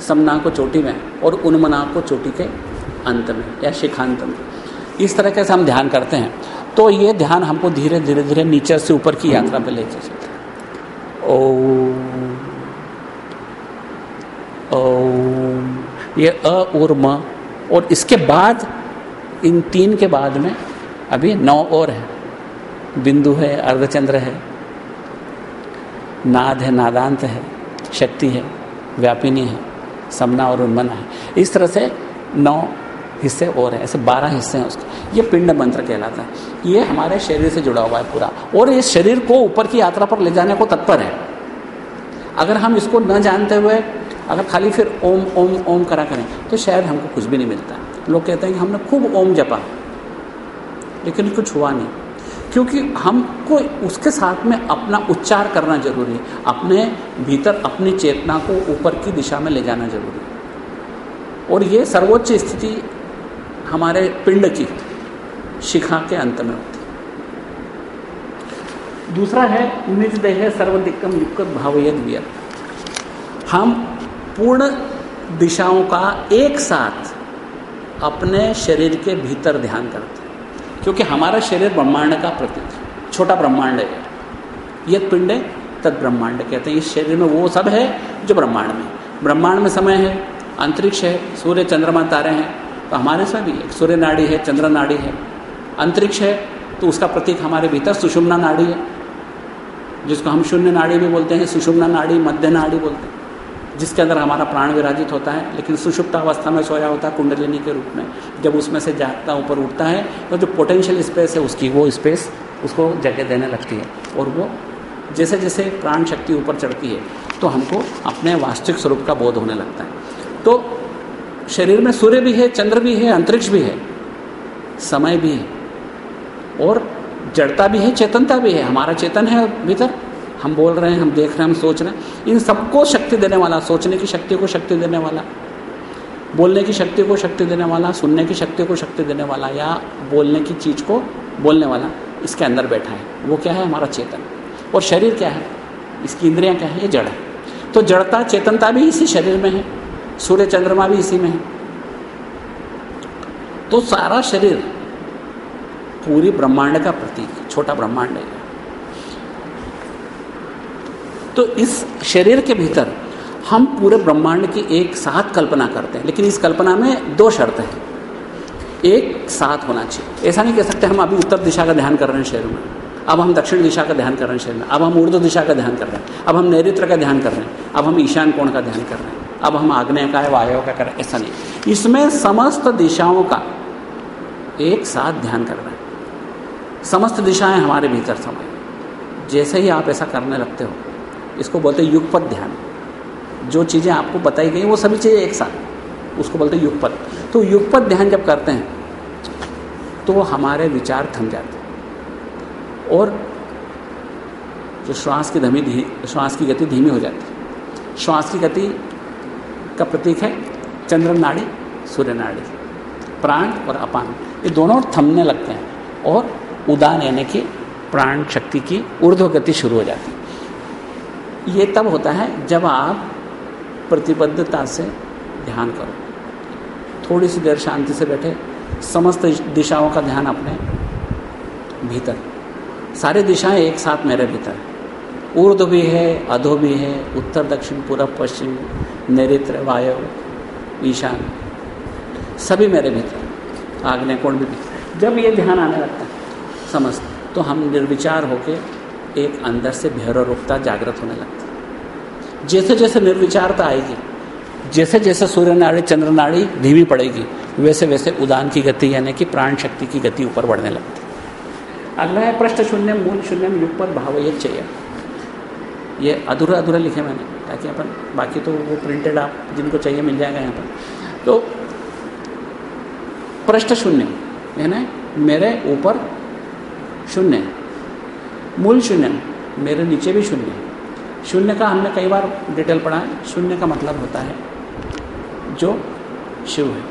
समना को चोटी में और उन्मना को चोटी के अंत में या शिखांत में। इस तरह से हम ध्यान करते हैं? तो ये ध्यान हमको धीरे धीरे धीरे नीचे से ऊपर की यात्रा पे ले चलता है। ओ ओम, ये अ और म, और इसके बाद, इन तीन के बाद में अभी नौ और है। बिंदु है, अर्धचंद्र है, नाद है, नादांत है, शक्ति है, व्यापिनी है। समना और उन्मना है। इस तरह से नौ हिस्से और हैं, ऐसे बारह हिस्से हैं उसके। ये पिंड मंत्र कहलाता है। ये हमारे शरीर से जुड़ा हुआ है पूरा। और इस शरीर को ऊपर की यात्रा पर ले जाने को तत्पर है। अगर हम इसको न जानते हुए, अगर खाली फिर ओम ओम ओम करा करें तो शायद हमको कुछ भी नहीं मिलता। लोग कहते हैं कि हमने खूब ओम जपा। लेकिन कुछ हुआ नहीं। क्योंकि हमको उसके साथ में अपना उच्चार करना ज़रूरी है। अपने भीतर अपनी चेतना को ऊपर की दिशा में ले जाना ज़रूरी है। और ये सर्वोच्च स्थिति हमारे पिंड की शिखा के अंत में होती है। दूसरा है निज देह सर्वदिक्कम युक्त भावयद व्यय हम पूर्ण दिशाओं का एक साथ अपने शरीर के भीतर ध्यान करते हैं। क्योंकि हमारा शरीर ब्रह्मांड का प्रतीक छोटा ब्रह्मांड है। यद पिंड है, तद ब्रह्मांड कहते हैं। इस शरीर में वो सब है जो ब्रह्मांड में ब्रह्मांड में समय है, अंतरिक्ष है, सूर्य, चंद्रमा, तारे हैं तो हमारे साथ भी है सूर्य नाड़ी है, चंद्र नाड़ी है। अंतरिक्ष है तो उसका प्रतीक हमारे भीतर सुषुम्ना नाड़ी है, जिसको हम शून्य नाड़ी भी बोलते हैं, सुषुम्ना नाड़ी, मध्य नाड़ी बोलते हैं। जिसके अंदर हमारा प्राण विराजित होता है, लेकिन सुषुप्त अवस्था में सोया होता है कुंडलिनी के रूप में। जब उसमें से जागता ऊपर उठता है तो जो पोटेंशियल स्पेस है उसकी, वो स्पेस उसको जगह देने लगती है। और वो जैसे जैसे प्राण शक्ति ऊपर चढ़ती है तो हमको अपने वास्तविक स्वरूप का बोध होने लगता है। तो शरीर में सूर्य भी है, चंद्र भी है, अंतरिक्ष भी है, समय भी है, और जड़ता भी है, चेतनता भी है। हमारा चेतन है भीतर हम बोल रहे हैं, हम देख रहे हैं, हम सोच रहे हैं। इन सबको शक्ति देने वाला, सोचने की शक्ति को शक्ति देने वाला, बोलने की शक्ति को शक्ति देने वाला, सुनने की शक्ति को शक्ति देने वाला या बोलने की चीज़ को बोलने वाला इसके अंदर बैठा है। वो क्या है? हमारा चेतन। और शरीर क्या है? इसकी इंद्रियाँ क्या है? ये जड़ है। तो जड़ता, चेतनता भी इसी शरीर में है। सूर्य, चंद्रमा भी इसी में है। तो सारा शरीर पूरी ब्रह्मांड का प्रतीक, छोटा ब्रह्मांड है। तो इस शरीर के भीतर हम पूरे ब्रह्मांड की एक साथ कल्पना करते हैं, लेकिन इस कल्पना में दो शर्त हैं। एक, साथ होना चाहिए। ऐसा नहीं कह सकते हम अभी उत्तर दिशा का ध्यान कर रहे हैं शरीर में। अब हम दक्षिण दिशा का ध्यान कर रहे हैं शरीर में। अब हम ऊर्ध्व दिशा का ध्यान कर रहे हैं। अब हम नैऋत्र का ध्यान कर रहे हैं। अब हम ईशान कोण का ध्यान कर रहे हैं। अब हम आग्नेय का है, वायु का कर रहे हैं। ऐसा नहीं। इसमें समस्त दिशाओं का एक साथ ध्यान कर रहे हैं। समस्त दिशाएँ हमारे भीतर समय। जैसे ही आप ऐसा करने लगते हो इसको बोलते हैं युगपत ध्यान। जो चीज़ें आपको बताई गई वो सभी चीज़ें एक साथ, उसको बोलते हैं युगपत तो युगपत ध्यान जब करते हैं तो हमारे विचार थम जाते हैं। और जो श्वास की धमी श्वास की गति धीमी हो जाती है। श्वास की गति का प्रतीक है चंद्र नाड़ी, सूर्य नाड़ी, प्राण और अपान। ये दोनों थमने लगते हैं और उदान यानी कि प्राण शक्ति की ऊर्ध्व गति शुरू हो जाती है। ये तब होता है जब आप प्रतिबद्धता से ध्यान करो। थोड़ी सी देर शांति से बैठे, समस्त दिशाओं का ध्यान अपने भीतर। सारी दिशाएँ एक साथ मेरे भीतर। ऊर्ध भी है, अधो भी है, उत्तर, दक्षिण पूर्व पश्चिम नैत्य वायु, ईशान, सभी मेरे भीतर, आग्नेय कोण भी भीतर। जब ये ध्यान आने लगता है समस्त तो हम निर्विचार होके एक अंदर से भैरव रूपता जागृत होने लगती है। जैसे जैसे निर्विचारता आएगी, जैसे जैसे सूर्य नाड़ी चंद्र नाड़ी धीमी पड़ेगी, वैसे वैसे उदान की गति यानी कि प्राण शक्ति की गति ऊपर बढ़ने लगती अगला है प्रश्न शून्य, मूल शून्य युगपद भाव ये चाहिए। ये अधूरा अधूरा लिखे मैंने, ताकि अपन, बाकी तो वो प्रिंटेड आप जिनको चाहिए मिल जाएगा यहाँ पर। तो पृष्ठ शून्य यानी मेरे ऊपर शून्य मूल शून्य, मेरे नीचे भी शून्य है। शून्य का हमने कई बार डिटेल पढ़ा है। शून्य का मतलब होता है जो शिव है।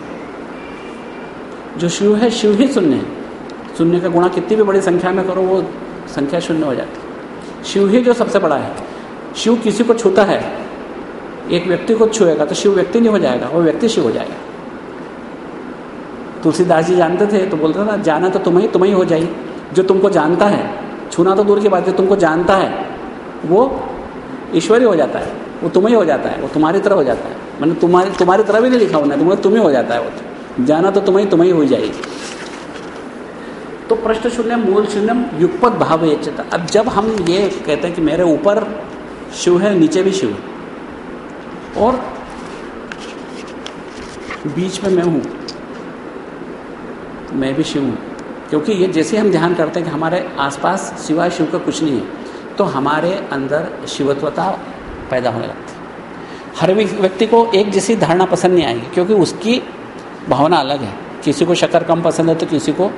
जो शिव है, शिव ही शून्य है। शून्य का गुणा कितनी भी बड़ी संख्या में करो, वो संख्या शून्य हो जाती है। शिव ही जो सबसे बड़ा है। शिव किसी को छूता है, एक व्यक्ति को छुएगा तो शिव व्यक्ति नहीं हो जाएगा, वो व्यक्ति शिव हो जाएगा। तुलसीदास जी जानते थे तो बोलते थे ना, जाना तो तुम्हें तुम्हें हो जाए जो तुमको जानता है छूना तो दूर की बात है, तुमको जानता है, वो ईश्वरी हो जाता है, वो तुम्हें हो जाता है, वो तुम्हारी तरह हो जाता है। मैंने तुम्हारी तुम्हारी तरह भी नहीं लिखा होना तुम्हें तुम्हें हो जाता है वो तो। जाना तो तुम्हें तुम्हें हो जाएगी। तो प्रश्न शून्य, मूल शून्यम युगपत भाव ये चेता। अब जब हम ये कहते हैं कि मेरे ऊपर शिव है, नीचे भी शिव और बीच में मैं हूँ, मैं भी शिव हूँ क्योंकि ये जैसे हम ध्यान करते हैं कि हमारे आसपास सिवाय शिव का कुछ नहीं है तो हमारे अंदर शिवत्वता पैदा होने लगती है। हर व्यक्ति को एक जैसी धारणा पसंद नहीं आएगी, क्योंकि उसकी भावना अलग है। किसी को शक्कर कम पसंद है तो किसी को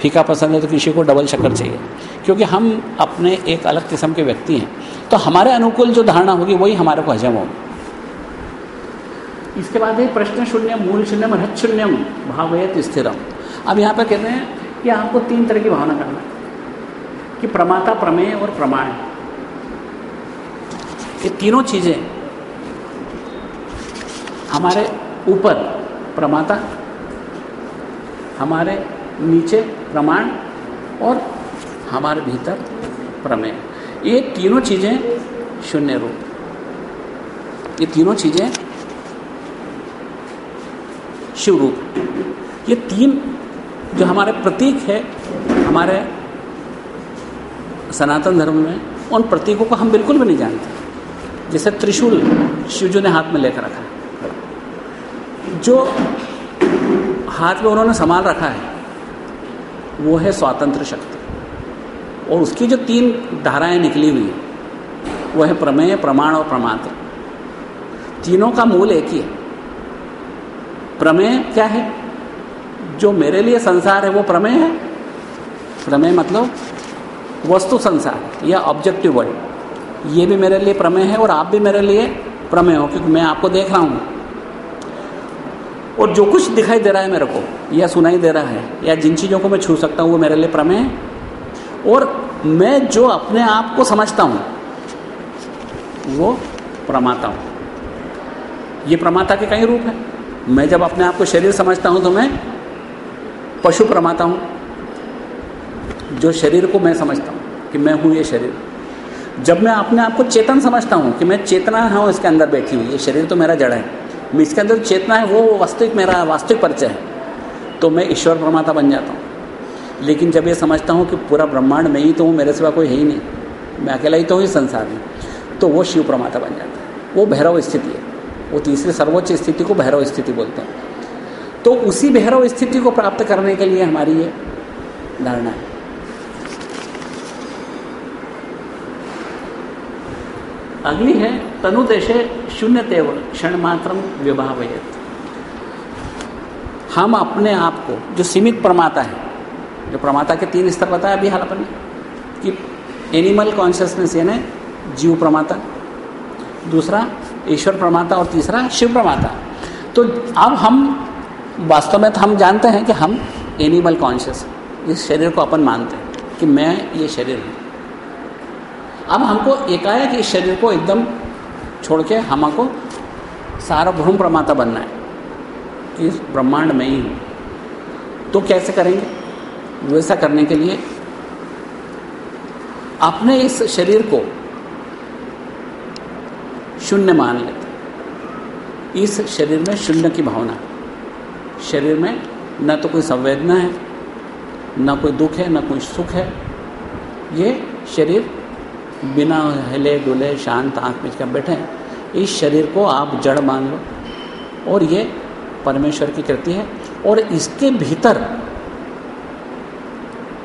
फीका पसंद है तो किसी को डबल शक्कर चाहिए। क्योंकि हम अपने एक अलग किस्म के व्यक्ति हैं तो हमारे अनुकूल जो धारणा होगी, वही हमारे को हजम होगी। इसके बाद है प्रश्न शून्य मूल शून्यम, हृत शून्यम भावयत स्थिरम। अब यहाँ पर कहते हैं कि आपको तीन तरह की भावना करना है। कि प्रमाता, प्रमेय और प्रमाण। ये तीनों चीज़ें हमारे ऊपर प्रमाता, हमारे नीचे प्रमाण और हमारे भीतर प्रमेय। ये तीनों चीज़ें शून्य रूप। ये तीनों चीज़ें शिव रूप। ये तीन जो हमारे प्रतीक है, हमारे सनातन धर्म में, उन प्रतीकों को हम बिल्कुल भी नहीं जानते। जैसे त्रिशूल शिवजू ने हाथ में लेकर रखा है। जो हाथ में उन्होंने संभाल रखा है, वो है स्वातंत्र शक्ति। और उसकी जो तीन धाराएँ निकली हुई है, वो है प्रमेय, प्रमाण और प्रमात्र। तीनों का मूल एक ही है। प्रमेय क्या है? जो मेरे लिए संसार है, वो प्रमेय है? प्रमेय मतलब वस्तु संसार, या ऑब्जेक्टिव वर्ल्ड ये भी मेरे लिए प्रमेय है और आप भी मेरे लिए प्रमेय हो, क्योंकि मैं आपको देख रहा हूँ। और जो कुछ दिखाई दे रहा है मेरे को, या सुनाई दे रहा है, या जिन चीज़ों को मैं छू सकता हूँ, वो मेरे लिए प्रमेय है। और मैं जो अपने आप को समझता हूँ, वो प्रमाता हूँ। ये प्रमाता के कई रूप है। मैं जब अपने आप को शरीर समझता हूँ तो मैं पशु प्रमाता हूँ, जो शरीर को मैं समझता हूँ कि मैं हूँ ये शरीर। जब मैं अपने आप को चेतन समझता हूँ कि मैं चेतना हूँ इसके अंदर बैठी हुई, ये शरीर तो मेरा जड़ है, मैं इसके अंदर चेतना है, वो वास्तविक मेरा वास्तविक परिचय है तो मैं ईश्वर प्रमाता बन जाता हूँ। लेकिन जब ये समझता हूँ कि पूरा ब्रह्मांड में ही तो हूँ, मेरे सिवा कोई है ही नहीं, मैं अकेला ही तो हूँ इस संसार में तो वो शिव प्रमाता बन जाता है। वो भैरव स्थिति है, वो तीसरी सर्वोच्च स्थिति को भैरव स्थिति बोलते हैं। तो उसी भैरव स्थिति को प्राप्त करने के लिए हमारी ये धारणा है। अगली है, तनुदेशे शून्य तेव क्षण मात्र विभावयत हम अपने आप को, जो सीमित प्रमाता है, जो प्रमाता के तीन स्तर बताया अभी हाल अपन कि एनिमल कॉन्शियसनेस यानी जीव प्रमाता दूसरा ईश्वर प्रमाता और तीसरा शिव प्रमाता तो अब हम वास्तव में तो हम जानते हैं कि हम एनिमल कॉन्शियस इस शरीर को अपन मानते हैं कि मैं ये शरीर हूँ। अब हमको एकाएक इस शरीर को एकदम छोड़ के हमको सार्वभौम प्रमाता बनना है। इस ब्रह्मांड में ही। हूँ तो कैसे करेंगे? वैसा करने के लिए अपने इस शरीर को शून्य मान लेते इस शरीर में शून्य की भावना शरीर में न तो कोई संवेदना है, न कोई दुख है, न कोई सुख है। ये शरीर बिना हिले डुले शांत आँख में कर बैठे हैं। इस शरीर को आप जड़ मान लो। और ये परमेश्वर की कृति है। और इसके भीतर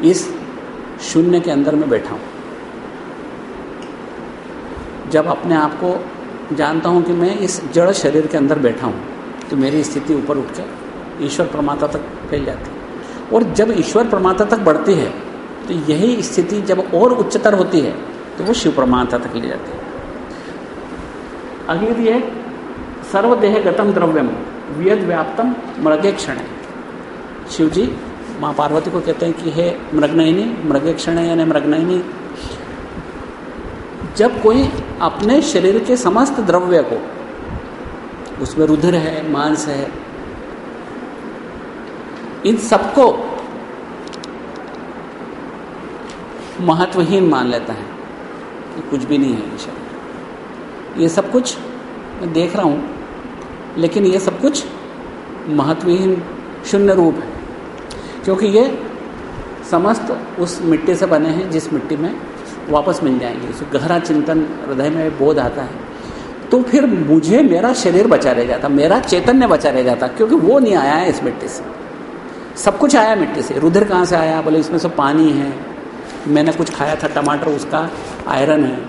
इस शून्य के अंदर में बैठा हूँ। जब अपने आप को जानता हूँ कि मैं इस जड़ शरीर के अंदर बैठा हूँ तो मेरी स्थिति ऊपर उठ के ईश्वर प्रमाता तक फैल जाती है। और जब ईश्वर प्रमाता तक बढ़ती है तो यही स्थिति जब और उच्चतर होती है तो वो शिव परमात्मा तक ले जाती है। अगली है सर्वदेह गतम द्रव्यम व्यद व्याप्तम मृगे क्षण। शिव जी माँ पार्वती को कहते हैं कि हे मृगनयनी, मृगे क्षण यानी मृगनयनी, जब कोई अपने शरीर के समस्त द्रव्य को, उसमें रुधिर है, मांस है इन सबको महत्वहीन मान लेता है कि कुछ भी नहीं है शरीर ये सब कुछ मैं देख रहा हूँ, लेकिन ये सब कुछ महत्वहीन शून्य रूप है, क्योंकि ये समस्त उस मिट्टी से बने हैं जिस मिट्टी में वापस मिल जाएँगे। उस गहरा चिंतन हृदय में बोध आता है। तो फिर मुझे मेरा शरीर बचा रह जाता, मेरा चैतन्य बचा रह जाता, क्योंकि वो नहीं आया है इस मिट्टी से। सब कुछ आया मिट्टी से। रुधिर कहाँ से आया? बोले, इसमें से पानी है। मैंने कुछ खाया था, टमाटर, उसका आयरन है।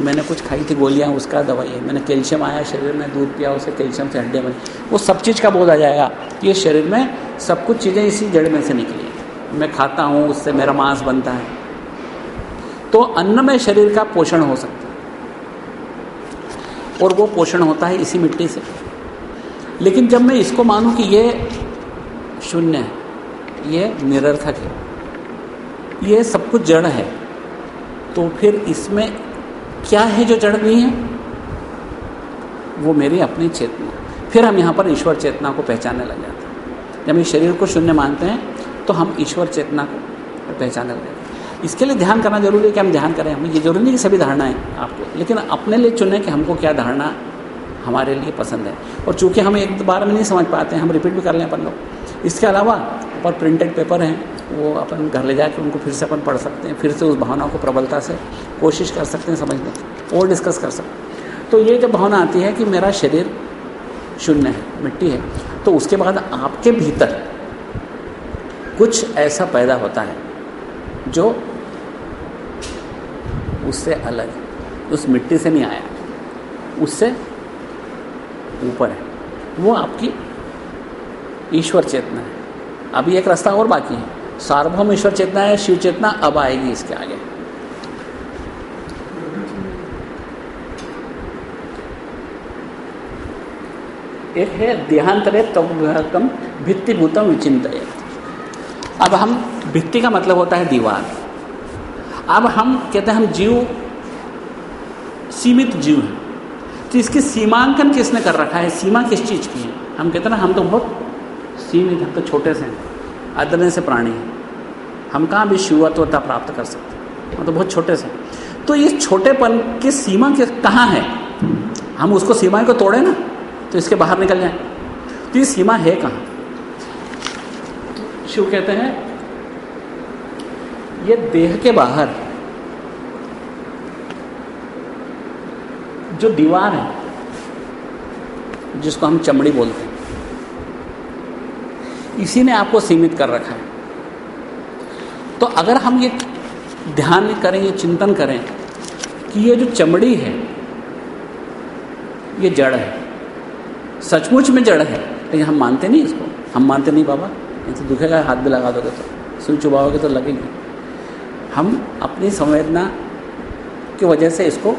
मैंने कुछ खाई थी, गोलियाँ, उसका दवाई है। मैंने कैल्शियम आया, शरीर में दूध पिया, उसे कैल्शियम से हड्डियाँ बनी। वो सब चीज़ का बोध आ जाएगा ये शरीर में सब कुछ चीज़ें इसी जड़ में से निकली मैं खाता हूँ, उससे मेरा मांस बनता है। तो अन्न में शरीर का पोषण हो सकता है। और वो पोषण होता है इसी मिट्टी से। लेकिन जब मैं इसको मानूं कि ये शून्य है। ये निरर्थक है ये सब कुछ जड़ है। तो फिर इसमें क्या है जो जड़ नहीं है? वो मेरी अपनी चेतना। फिर हम यहाँ पर ईश्वर चेतना को पहचानने लग जाते हैं। जब इस शरीर को शून्य मानते हैं तो हम ईश्वर चेतना को पहचानने लग जाते हैं। इसके लिए ध्यान करना ज़रूरी है कि हम ध्यान करें। हमें ये ज़रूरी नहीं कि सभी धारणाएँ आपको, लेकिन अपने लिए चुने कि हमको क्या धारणा हमारे लिए पसंद है। और चूँकि हम एक बार में नहीं समझ पाते हैं, हम रिपीट भी कर लें अपन लोग। इसके अलावा ऊपर प्रिंटेड पेपर हैं, वो अपन घर ले जाकर उनको फिर से अपन पढ़ सकते हैं, फिर से उस भावना को प्रबलता से कोशिश कर सकते हैं, समझने की, और डिस्कस कर सकते हैं। तो ये जब भावना आती है कि मेरा शरीर शून्य है, मिट्टी है तो उसके बाद आपके भीतर कुछ ऐसा पैदा होता है जो उससे अलग है, उस मिट्टी से नहीं आया, उससे ऊपर है। वो आपकी ईश्वर चेतना है। अभी एक रास्ता और बाकी है। सार्वभौम ईश्वर चेतना है, शिव चेतना अब आएगी इसके आगे। एक है देहांतरे तम भित्तिभूतम विचिंत अब हम भित्ति का मतलब होता है दीवार। अब हम कहते हैं हम जीव, सीमित जीव हैं। तो इसकी सीमांकन किसने कर रखा है? सीमा किस चीज़ की है? हम कहते हैं ना, हम तो बहुत सीमित हम तो छोटे से हैं। अदने से प्राणी हैं। हम कहाँ भी शिवत्वता प्राप्त कर सकते हैं? हम तो बहुत छोटे से तो इस छोटेपन की सीमा के कहाँ है? हम उसको सीमा को तोड़े ना तो इसके बाहर निकल जाए। तो ये सीमा है कहाँ? शिव कहते हैं, ये देह के बाहर, जो दीवार है, जिसको हम चमड़ी बोलते हैं। इसी ने आपको सीमित कर रखा है। तो अगर हम ये ध्यान करें, ये चिंतन करें कि ये जो चमड़ी है, ये जड़ है। सचमुच में जड़ है, लेकिन हम मानते नहीं इसको। हम मानते नहीं, बाबा, ये तो दुखेगा, हाथ भी लगा दोगे तो। सुई चुबाओगे तो लगेगी। हम अपनी संवेदना की वजह से इसको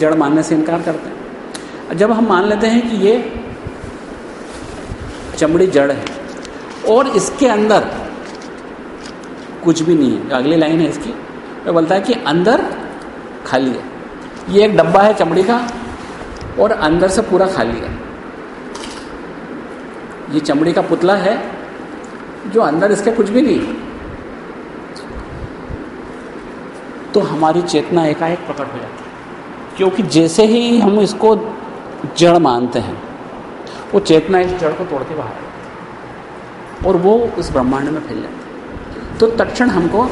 जड़ मानने से इनकार करते हैं। जब हम मान लेते हैं कि ये चमड़ी जड़ है और इसके अंदर कुछ भी नहीं है। अगली लाइन है इसकी। वो बोलता है कि अंदर खाली है। ये एक डब्बा है चमड़ी का और अंदर से पूरा खाली है। ये चमड़ी का पुतला है जो अंदर इसके कुछ भी नहीं तो हमारी चेतना एकाएक प्रकट हो जाती है। क्योंकि जैसे ही हम इसको जड़ मानते हैं, वो चेतना इस जड़ को तोड़ के बाहर और वो उस ब्रह्मांड में फैल जाती है। तो तक्षण हमको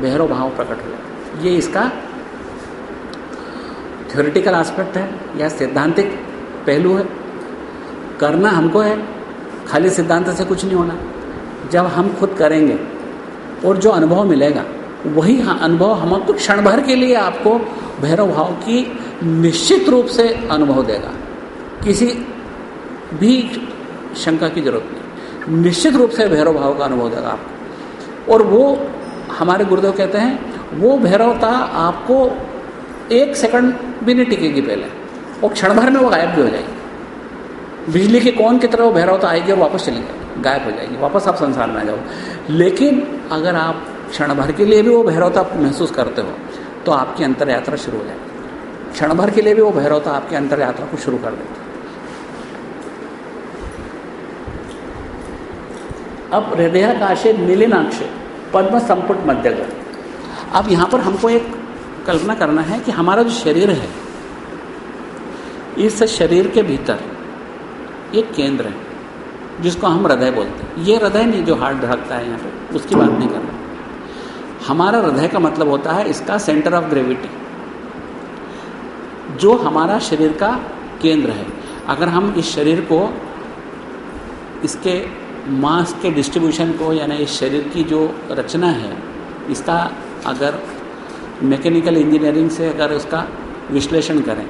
भैरव भाव प्रकट हो जाता है। ये इसका थ्योरिटिकल एस्पेक्ट है या सिद्धांतिक पहलू है। करना हमको है खाली सिद्धांत से कुछ नहीं होना। जब हम खुद करेंगे और जो अनुभव मिलेगा वही हाँ, अनुभव हमको क्षण भर के लिए आपको भैरव भाव की निश्चित रूप से अनुभव देगा। किसी भी शंका की ज़रूरत नहीं। निश्चित रूप से भैरव भाव का अनुभव देगा आपको। और वो, हमारे गुरुदेव कहते हैं, वो भैरवता आपको एक सेकंड भी नहीं टिकेगी पहले। और क्षण भर में वो गायब भी हो जाएगी। बिजली के कौन की तरह वो भैरवता आएगी और वापस चली जाएगी? गायब हो जाएगी। वापस आप संसार में आ जाओ लेकिन अगर आप क्षण भर के लिए भी वो भैरवता महसूस करते हो तो आपकी अंतर यात्रा शुरू हो जाएगी। क्षण भर के लिए भी वो भैरवता आपकी अंतर यात्रा को शुरू कर देती अब हृदय काशे मिलिनाक्ष पद्म संपुट मध्यगत अब यहाँ पर हमको एक कल्पना करना है कि हमारा जो शरीर है, इस शरीर के भीतर एक केंद्र है, जिसको हम हृदय बोलते हैं। ये हृदय नहीं जो हार्ट धड़कता है यहाँ पे उसकी बात नहीं कर रहा हमारा हृदय का मतलब होता है इसका सेंटर ऑफ़ ग्रेविटी जो हमारा शरीर का केंद्र है। अगर हम इस शरीर को इसके मास के डिस्ट्रीब्यूशन को, यानी शरीर की जो रचना है, इसका अगर मैकेनिकल इंजीनियरिंग से अगर उसका विश्लेषण करें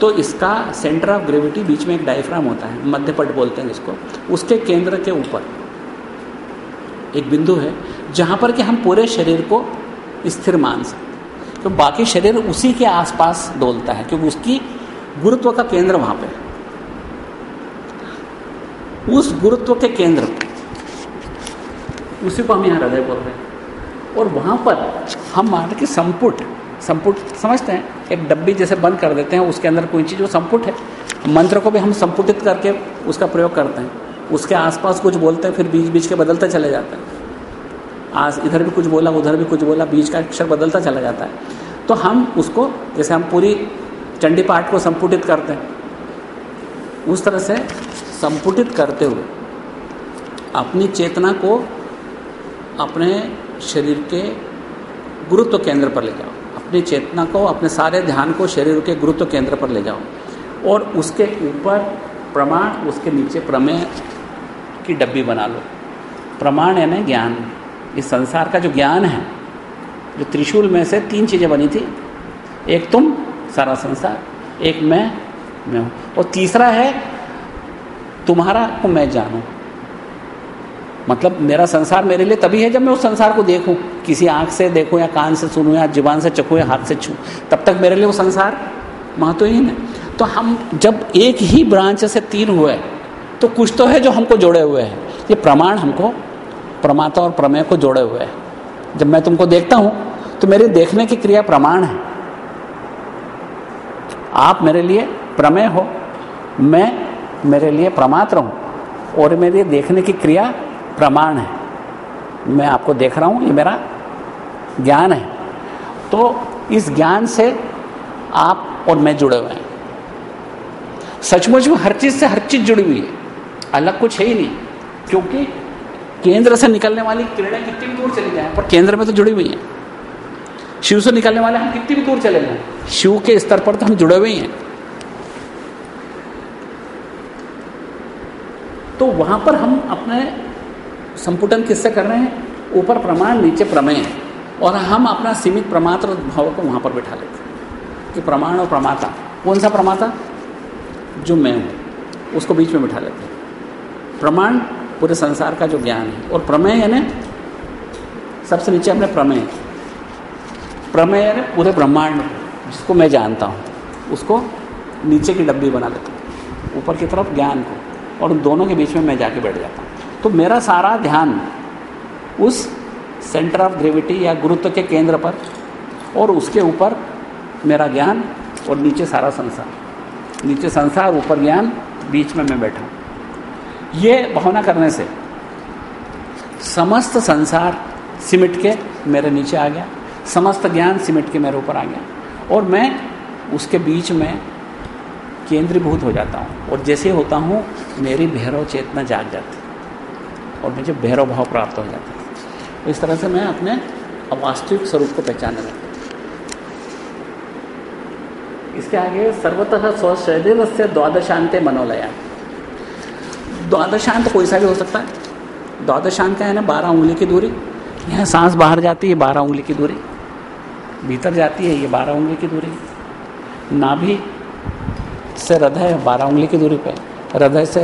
तो इसका सेंटर ऑफ़ ग्रेविटी बीच में एक डायफ्राम होता है मध्यपट बोलते हैं इसको। उसके केंद्र के ऊपर एक बिंदु है, जहाँ पर कि हम पूरे शरीर को स्थिर मान सकते तो बाकी शरीर उसी के आसपास डोलता है, क्योंकि उसकी गुरुत्व का केंद्र वहाँ पे उस गुरुत्व के केंद्र उसी को हम यहाँ हृदय बोल रहे हैं। और वहाँ पर हम मान कि संपुट संपुट समझते हैं। एक डब्बी जैसे बंद कर देते हैं, उसके अंदर कोई चीज़ वो संपुट है। मंत्र को भी हम संपुटित करके उसका प्रयोग करते हैं। उसके आसपास कुछ बोलते हैं, फिर बीच बीच के बदलते चले जाते हैं। आज इधर भी कुछ बोला, उधर भी कुछ बोला, बीच का अक्षर बदलता चला जाता है। तो हम उसको, जैसे हम पूरी चंडी पाठ को संपुटित करते हैं। उस तरह से संपुटित करते हुए, अपनी चेतना को अपने शरीर के गुरुत्व केंद्र पर ले जाओ। अपनी चेतना को, अपने सारे ध्यान को शरीर के गुरुत्व केंद्र पर ले जाओ। और उसके ऊपर प्रमाण, उसके नीचे प्रमेय की डब्बी बना लो। प्रमाण यानी ज्ञान। इस संसार का जो ज्ञान है, जो त्रिशूल में से तीन चीज़ें बनी थी, एक तुम, सारा संसार, एक मैं मैं हूँ। और तीसरा है तुम्हारा को मैं जानूँ। मतलब मेरा संसार मेरे लिए तभी है जब मैं उस संसार को देखूँ। किसी आँख से देखूँ या कान से सुनूं या ज़ुबान से चखूं या हाथ से छूं, तब तक मेरे लिए वो संसार महत्वहीन है। तो हम जब एक ही ब्रांच से तीन हुए तो कुछ तो है जो हमको जोड़े हुए हैं। ये प्रमाण हमको प्रमाता और प्रमेय को जोड़े हुए हैं। जब मैं तुमको देखता हूँ तो मेरे देखने की क्रिया प्रमाण है। आप मेरे लिए प्रमेय हो, मैं मेरे लिए प्रमात्र हूँ और मेरे देखने की क्रिया प्रमाण है। मैं आपको देख रहा हूँ, ये मेरा ज्ञान है। तो इस ज्ञान से आप और मैं जुड़े हुए हैं। सचमुच में हर चीज़ से हर चीज़ जुड़ी हुई है। अलग कुछ है ही नहीं, क्योंकि केंद्र से निकलने वाली किरणें कितनी भी दूर चली जाए, पर केंद्र में तो जुड़ी हुई हैं। शिव से निकलने वाले हम कितनी भी दूर चले जाए, शिव के स्तर पर तो हम जुड़े हुए हैं। तो वहाँ पर हम अपने संपुटन किससे कर रहे हैं? ऊपर प्रमाण, नीचे प्रमेय। और हम अपना सीमित प्रमात्र भाव को वहाँ पर बैठा लेते हैं। कि प्रमाण और प्रमाता। कौन सा प्रमाता? जो मैं हूँ। उसको बीच में बिठा लेते हैं। प्रमाण पूरे संसार का जो ज्ञान है। और प्रमेय यानी सबसे नीचे अपने प्रमेय। प्रमेय यानी पूरे ब्रह्मांड जिसको मैं जानता हूँ, उसको नीचे की डब्बी बना लेता हूँ। ऊपर की तरफ़ ज्ञान को। और उन दोनों के बीच में मैं जाके बैठ जाता हूँ। तो मेरा सारा ध्यान उस सेंटर ऑफ़ ग्रेविटी या गुरुत्व के केंद्र पर और उसके ऊपर मेरा ज्ञान और नीचे सारा संसार। नीचे संसार, ऊपर ज्ञान, बीच में मैं बैठा ये भावना करने से समस्त संसार सिमट के मेरे नीचे आ गया, समस्त ज्ञान सिमट के मेरे ऊपर आ गया और मैं उसके बीच में केंद्रीभूत हो जाता हूँ। और जैसे होता हूँ, मेरी भैरव चेतना जाग जाती और मुझे भैरव भाव प्राप्त हो जाता इस तरह से मैं अपने अवास्तविक स्वरूप को पहचानने लगता इसके आगे सर्वतः स्वशरीर से द्वादशांत मनोलया। द्वादशांत कोई सा भी हो सकता है। द्वादशांत है ना, बारह उंगली की दूरी। यहाँ सांस बाहर जाती है, बारह उंगली की दूरी। भीतर जाती है, ये बारह उंगली की दूरी। नाभि से हृदय बारह उंगली की दूरी पे, हृदय से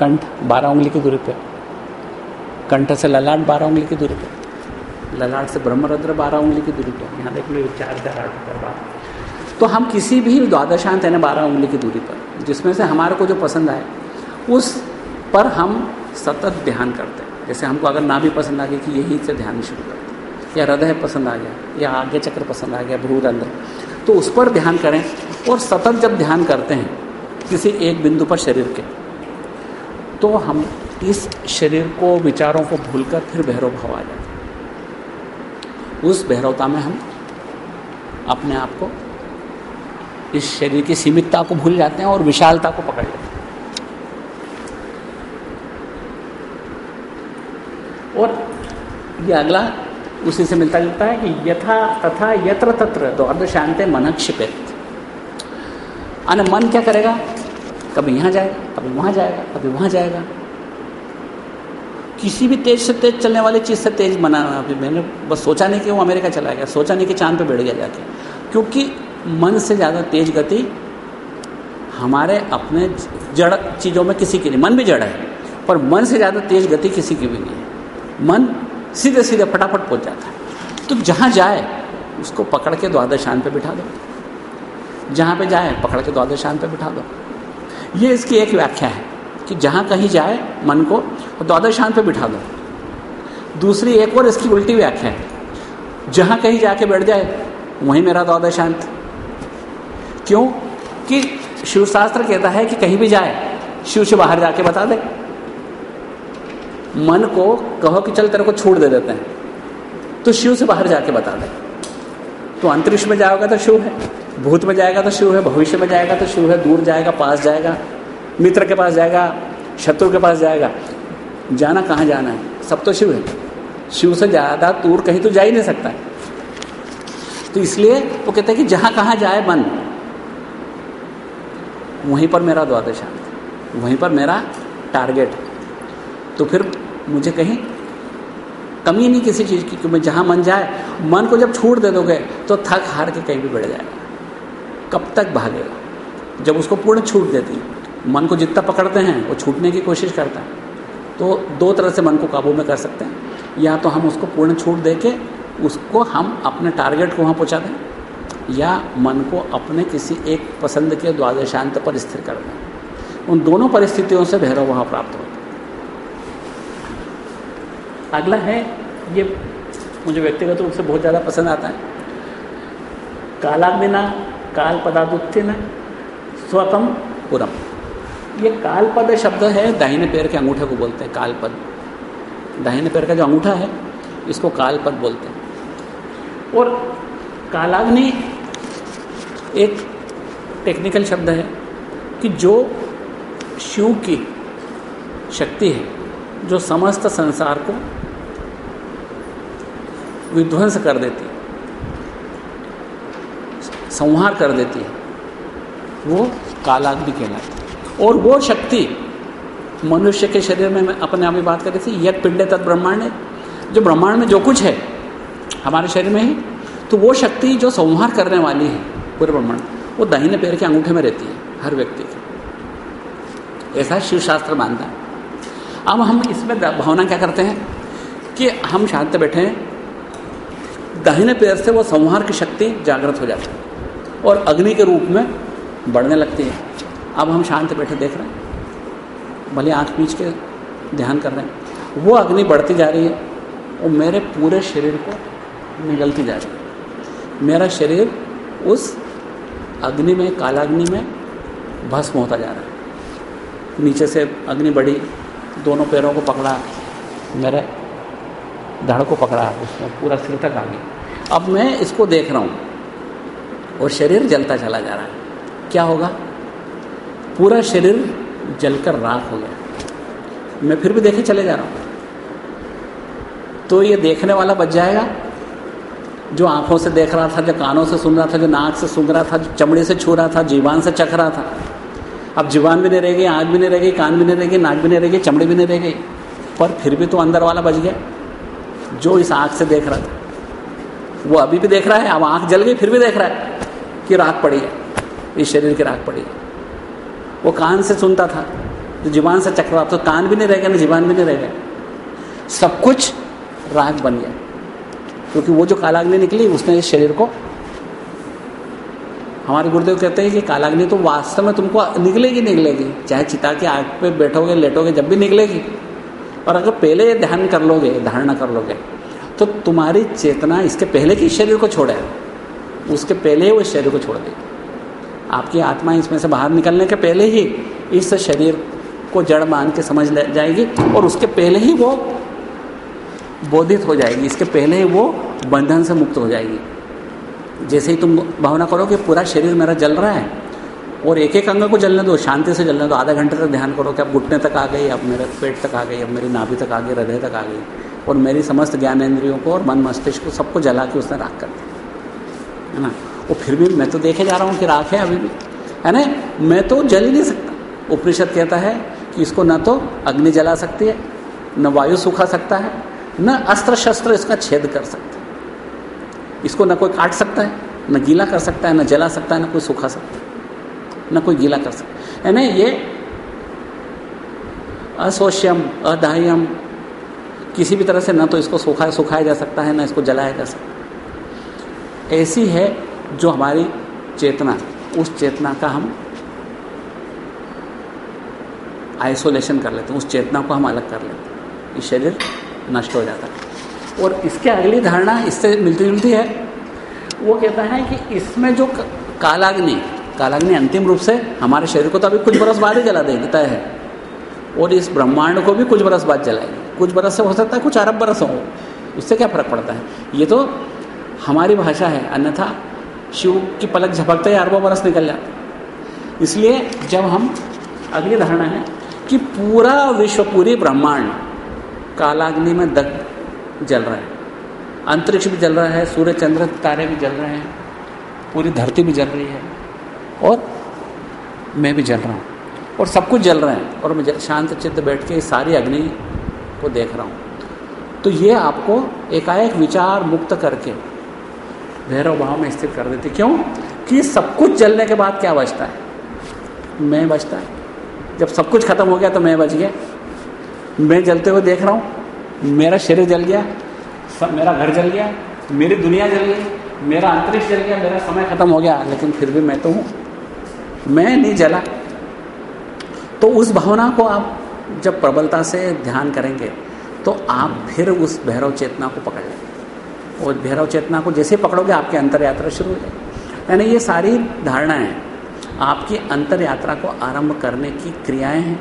कंठ बारह उंगली की दूरी पे, कंठ से ललाट बारह उंगली की दूरी पे, ललाट से ब्रह्मरद्र बारह उंगली की दूरी पे। यहाँ देख लो चार तो हम किसी भी द्वादशांत है ना बारह उंगली की दूरी पर, जिसमें से हमारे को जो पसंद आए, उस पर हम सतत ध्यान करते हैं। जैसे हमको अगर ना भी पसंद आ गया कि यही से ध्यान शुरू करते या हृदय पसंद आ गया, या आगे चक्र पसंद आ गया भ्रूरंध्र तो उस पर ध्यान करें और सतत जब ध्यान करते हैं किसी एक बिंदु पर शरीर के तो हम इस शरीर को विचारों को भूलकर फिर भैरव भाव आ जाते उस भैरवता में हम अपने आप को, इस शरीर की सीमितता को भूल जाते हैं और विशालता को पकड़ लेते हैं। और ये अगला उसी से मिलता जुलता है कि यथा तथा यत्र तत्र द्वार शांत मन क्षिपित। अन मन क्या करेगा? कभी यहाँ जाएगा, कभी वहाँ जाएगा, कभी वहाँ जाएगा। किसी भी तेज से तेज चलने वाली चीज़ से तेज मना अभी मैंने बस सोचा नहीं कि वो अमेरिका चला गया, सोचा नहीं कि चाँद पे बैठ गया जाके। क्योंकि मन से ज़्यादा तेज गति हमारे अपने जड़ चीज़ों में किसी की नहीं, मन भी जड़ है, पर मन से ज़्यादा तेज गति किसी की भी नहीं है। मन सीधे सीधे फटाफट पहुँच जाता है। तो जहाँ जाए, उसको पकड़ के द्वादशान पे बिठा दो। जहाँ पे जाए, पकड़ के द्वादशान पे बिठा दो। ये इसकी एक व्याख्या है कि जहाँ कहीं जाए मन को द्वादशान पे बिठा दो। दूसरी एक और इसकी उल्टी व्याख्या है। जहाँ कहीं जाके बैठ जाए, वहीं मेरा द्वादशांत क्यों? कि शिवशास्त्र कहता है कि कहीं भी जाए, शिव से बाहर जाके बता दे। मन को कहो कि चल तेरे को छूट दे देते हैं। तो शिव से बाहर जाके बता दे। तो अंतरिक्ष में जाओगे तो शिव है, भूत में जाएगा तो शिव है, भविष्य में जाएगा तो शिव है, दूर जाएगा, पास जाएगा, मित्र के पास जाएगा, शत्रु के पास जाएगा। जाना कहाँ जाना है? सब तो शिव है। शिव से ज़्यादा दूर कहीं तो जा ही नहीं सकता। तो इसलिए वो कहते हैं कि जहाँ कहाँ जाए मन, वहीं पर मेरा द्वादश वहीं पर मेरा टारगेट तो फिर मुझे कहीं कमी नहीं किसी चीज़ की, कि मैं जहाँ मन जाए, मन को जब छूट दे दोगे तो थक हार के कहीं भी बढ़ जाएगा कब तक भागेगा जब उसको पूर्ण छूट देती, मन को जितना पकड़ते हैं, वो छूटने की कोशिश करता है। तो दो तरह से मन को काबू में कर सकते हैं। या तो हम उसको पूर्ण छूट दे के उसको हम अपने टारगेट को वहाँ पहुँचा दें, या मन को अपने किसी एक पसंद के द्वादशांत पर स्थिर कर दें। उन दोनों परिस्थितियों से भैरव वहाँ प्राप्त होता अगला है, ये मुझे व्यक्तिगत रूप से बहुत ज़्यादा पसंद आता है। कालाग्निना काल पदादुत्थिन स्वतम पुरम। ये कालपद शब्द है, दाहिने पैर के अंगूठे को बोलते हैं, कालपद। दाहिने पैर का जो अंगूठा है, इसको कालपद बोलते हैं। और कालाग्नि एक टेक्निकल शब्द है कि जो शिव की शक्ति है, जो समस्त संसार को विध्वंस कर देती है। संहार कर देती है। वो कालाग्नि कहलाती है। और वो शक्ति मनुष्य के शरीर में मैं अपने आप में बात कर रही थी यद पिंड तत् ब्रह्मांड जो ब्रह्मांड में जो कुछ है, हमारे शरीर में ही तो वो शक्ति जो संहार करने वाली है, पूरे ब्रह्मांड, वो दाहिने पैर के अंगूठे में रहती है, हर व्यक्ति की। ऐसा शिव शास्त्र मानता है। अब हम इसमें भावना क्या करते हैं कि हम शांत बैठे हैं दाहिने पैर से वो संहार की शक्ति जागृत हो जाती है और अग्नि के रूप में बढ़ने लगती है। अब हम शांत बैठे देख रहे हैं। भले आँख पीछ के ध्यान कर रहे हैं। वो अग्नि बढ़ती जा रही है और मेरे पूरे शरीर को निगलती जा रही है। मेरा शरीर उस अग्नि में, कालाग्नि में भस्म होता जा रहा है। नीचे से अग्नि बढ़ी, दोनों पैरों को पकड़ा, मेरे धड़ को पकड़ा उसमें पूरा सिर तक आ गया अब मैं इसको देख रहा हूँ और शरीर जलता चला जा रहा है। क्या होगा? पूरा शरीर जलकर राख हो गया। मैं फिर भी देखे चले जा रहा हूँ। तो ये देखने वाला बच जाएगा। जो आँखों से देख रहा था, जो कानों से सुन रहा था, जो नाक से सूंघ रहा था, जो चमड़ी से छू रहा था, जीवान से चख रहा था। अब जीवान भी नहीं रहेगी आँख भी नहीं रहेगी कान भी नहीं रहेगी नाक भी नहीं रहेगी चमड़ी भी नहीं रहेगी पर फिर भी तो अंदर वाला बच गया। जो इस आँख से देख रहा था, वो अभी भी देख रहा है, अब आँख जल गई, फिर भी देख रहा है कि राख पड़ी है, इस शरीर की राख पड़ी है। वो कान से सुनता था, जो जीवान से चख रहा तो कान भी नहीं रहेगा ना जीवान भी नहीं रहेगा सब कुछ राख बन गया, क्योंकि वो जो कालाग्नि निकली, उसने इस शरीर को, हमारे गुरुदेव कहते हैं कि कालाग्नि तो वास्तव में तुमको निकलेगी निकलेगी, चाहे चिता के आग पे बैठोगे, लेटोगे, जब भी निकलेगी और अगर पहले ये ध्यान कर लोगे, धारणा कर लोगे तो तुम्हारी चेतना इसके पहले की शरीर को छोड़े। उसके पहले ही वो शरीर को छोड़ देगी। आपकी आत्मा इसमें से बाहर निकलने के पहले ही इस शरीर को जड़ मान के समझ जाएगी और उसके पहले ही वो बोधित हो जाएगी। इसके पहले ही वो बंधन से मुक्त हो जाएगी। जैसे ही तुम भावना करो कि पूरा शरीर मेरा जल रहा है। और एक एक अंग को जलने दो, शांति से जलने दो, आधा घंटे तक ध्यान करो कि अब घुटने तक आ गई अब मेरे पेट तक आ गई अब मेरी नाभि तक आ गई हृदय तक आ गई और मेरी समस्त ज्ञानेन्द्रियों को और मन मस्तिष्क को सबको जला के उसने राख कर दिया। है ना? वो फिर भी मैं तो देखे जा रहा हूँ कि राख है अभी भी। है ना? मैं तो जल ही नहीं सकता। उपनिषद कहता है कि इसको न तो अग्नि जला सकती है, न वायु सुखा सकता है, न अस्त्र शस्त्र इसका छेद कर सकता है। इसको न कोई काट सकता है, न गीला कर सकता है, न जला सकता है, न कोई सुखा सकता है। न कोई गीला कर सकता यानी ये असोष्यम, अदाह्यम, किसी भी तरह से न तो इसको सुखा, सुखाया जा सकता है, न इसको जलाया जा सकता ऐसी है जो हमारी चेतना, उस चेतना का हम आइसोलेशन कर लेते हैं, उस चेतना को हम अलग कर लेते हैं। ये शरीर नष्ट हो जाता है। और इसके अगली धारणा इससे मिलती जुलती है। वो कहता है कि इसमें जो कालाग्नि कालाग्नि अंतिम रूप से हमारे शरीर को तो अभी कुछ बरस बाद ही जला देगी, तय है। और इस ब्रह्मांड को भी कुछ बरस बाद जलाएगी। कुछ बरस से हो सकता है, कुछ अरब बरस हो। उससे क्या फ़र्क पड़ता है? ये तो हमारी भाषा है, अन्यथा शिव की पलक झपकते ही अरबों बरस निकल जाते इसलिए जब हम, अगली धारणा है कि पूरा विश्व, पूरी ब्रह्मांड कालाग्नि में दग जल रहा है। अंतरिक्ष भी जल रहा है, सूर्य, चंद्र, तारे भी जल रहे हैं, पूरी धरती भी जल रही है। और मैं भी जल रहा हूँ। और सब कुछ जल रहा है। और मैं शांत चित्त बैठ के सारी अग्नि को देख रहा हूँ। तो ये आपको एकाएक विचार मुक्त करके भैरव भाव में स्थित कर देती क्यों? कि सब कुछ जलने के बाद क्या बचता है? मैं बचता है। जब सब कुछ खत्म हो गया तो मैं बच गया। मैं जलते हुए देख रहा हूँ। मेरा शरीर जल गया। सब, मेरा घर जल गया। मेरी दुनिया जल गई। मेरा अंतरिक्ष जल गया। मेरा समय खत्म हो गया। लेकिन फिर भी मैं तो हूँ। मैं नहीं जला। तो उस भावना को आप जब प्रबलता से ध्यान करेंगे तो आप फिर उस भैरव चेतना को पकड़ लेंगे। और भैरव चेतना को जैसे पकड़ोगे, आपकी अंतर यात्रा शुरू हो जाएगी। यानी ये सारी धारणाएँ आपकी अंतर यात्रा को आरंभ करने की क्रियाएँ हैं।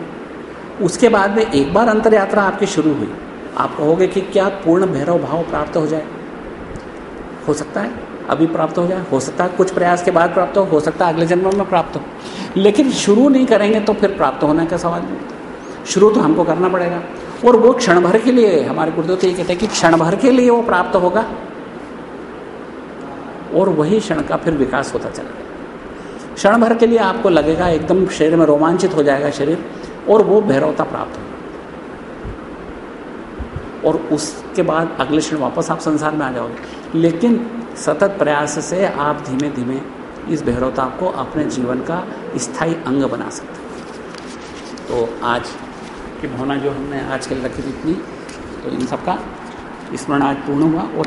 उसके बाद में एक बार अंतर यात्रा आपकी शुरू हुई, आप कहोगे कि क्या पूर्ण भैरव भाव प्राप्त हो जाए? हो सकता है। अभी प्राप्त हो जाए। हो सकता है कुछ प्रयास के बाद प्राप्त हो हो सकता है अगले जन्म में प्राप्त हो। लेकिन शुरू नहीं करेंगे तो फिर प्राप्त होने का सवाल नहीं शुरू तो हमको करना पड़ेगा। और वो क्षण भर के लिए, हमारे गुरुदेव तो ये कहते हैं कि क्षण भर के लिए वो प्राप्त होगा। और वही क्षण का फिर विकास होता चलेगा क्षण भर के लिए आपको लगेगा, एकदम शरीर में रोमांचित हो जाएगा शरीर, और वो भैरवता प्राप्त हो और उसके बाद अगले क्षण वापस आप संसार में आ जाओगे। लेकिन सतत प्रयास से आप धीमे धीमे इस भैरवता को अपने जीवन का स्थायी अंग बना सकते हैं। तो आज की भावना जो हमने आज के रखी थी इतनी तो इन सबका स्मरण आज पूर्ण हुआ और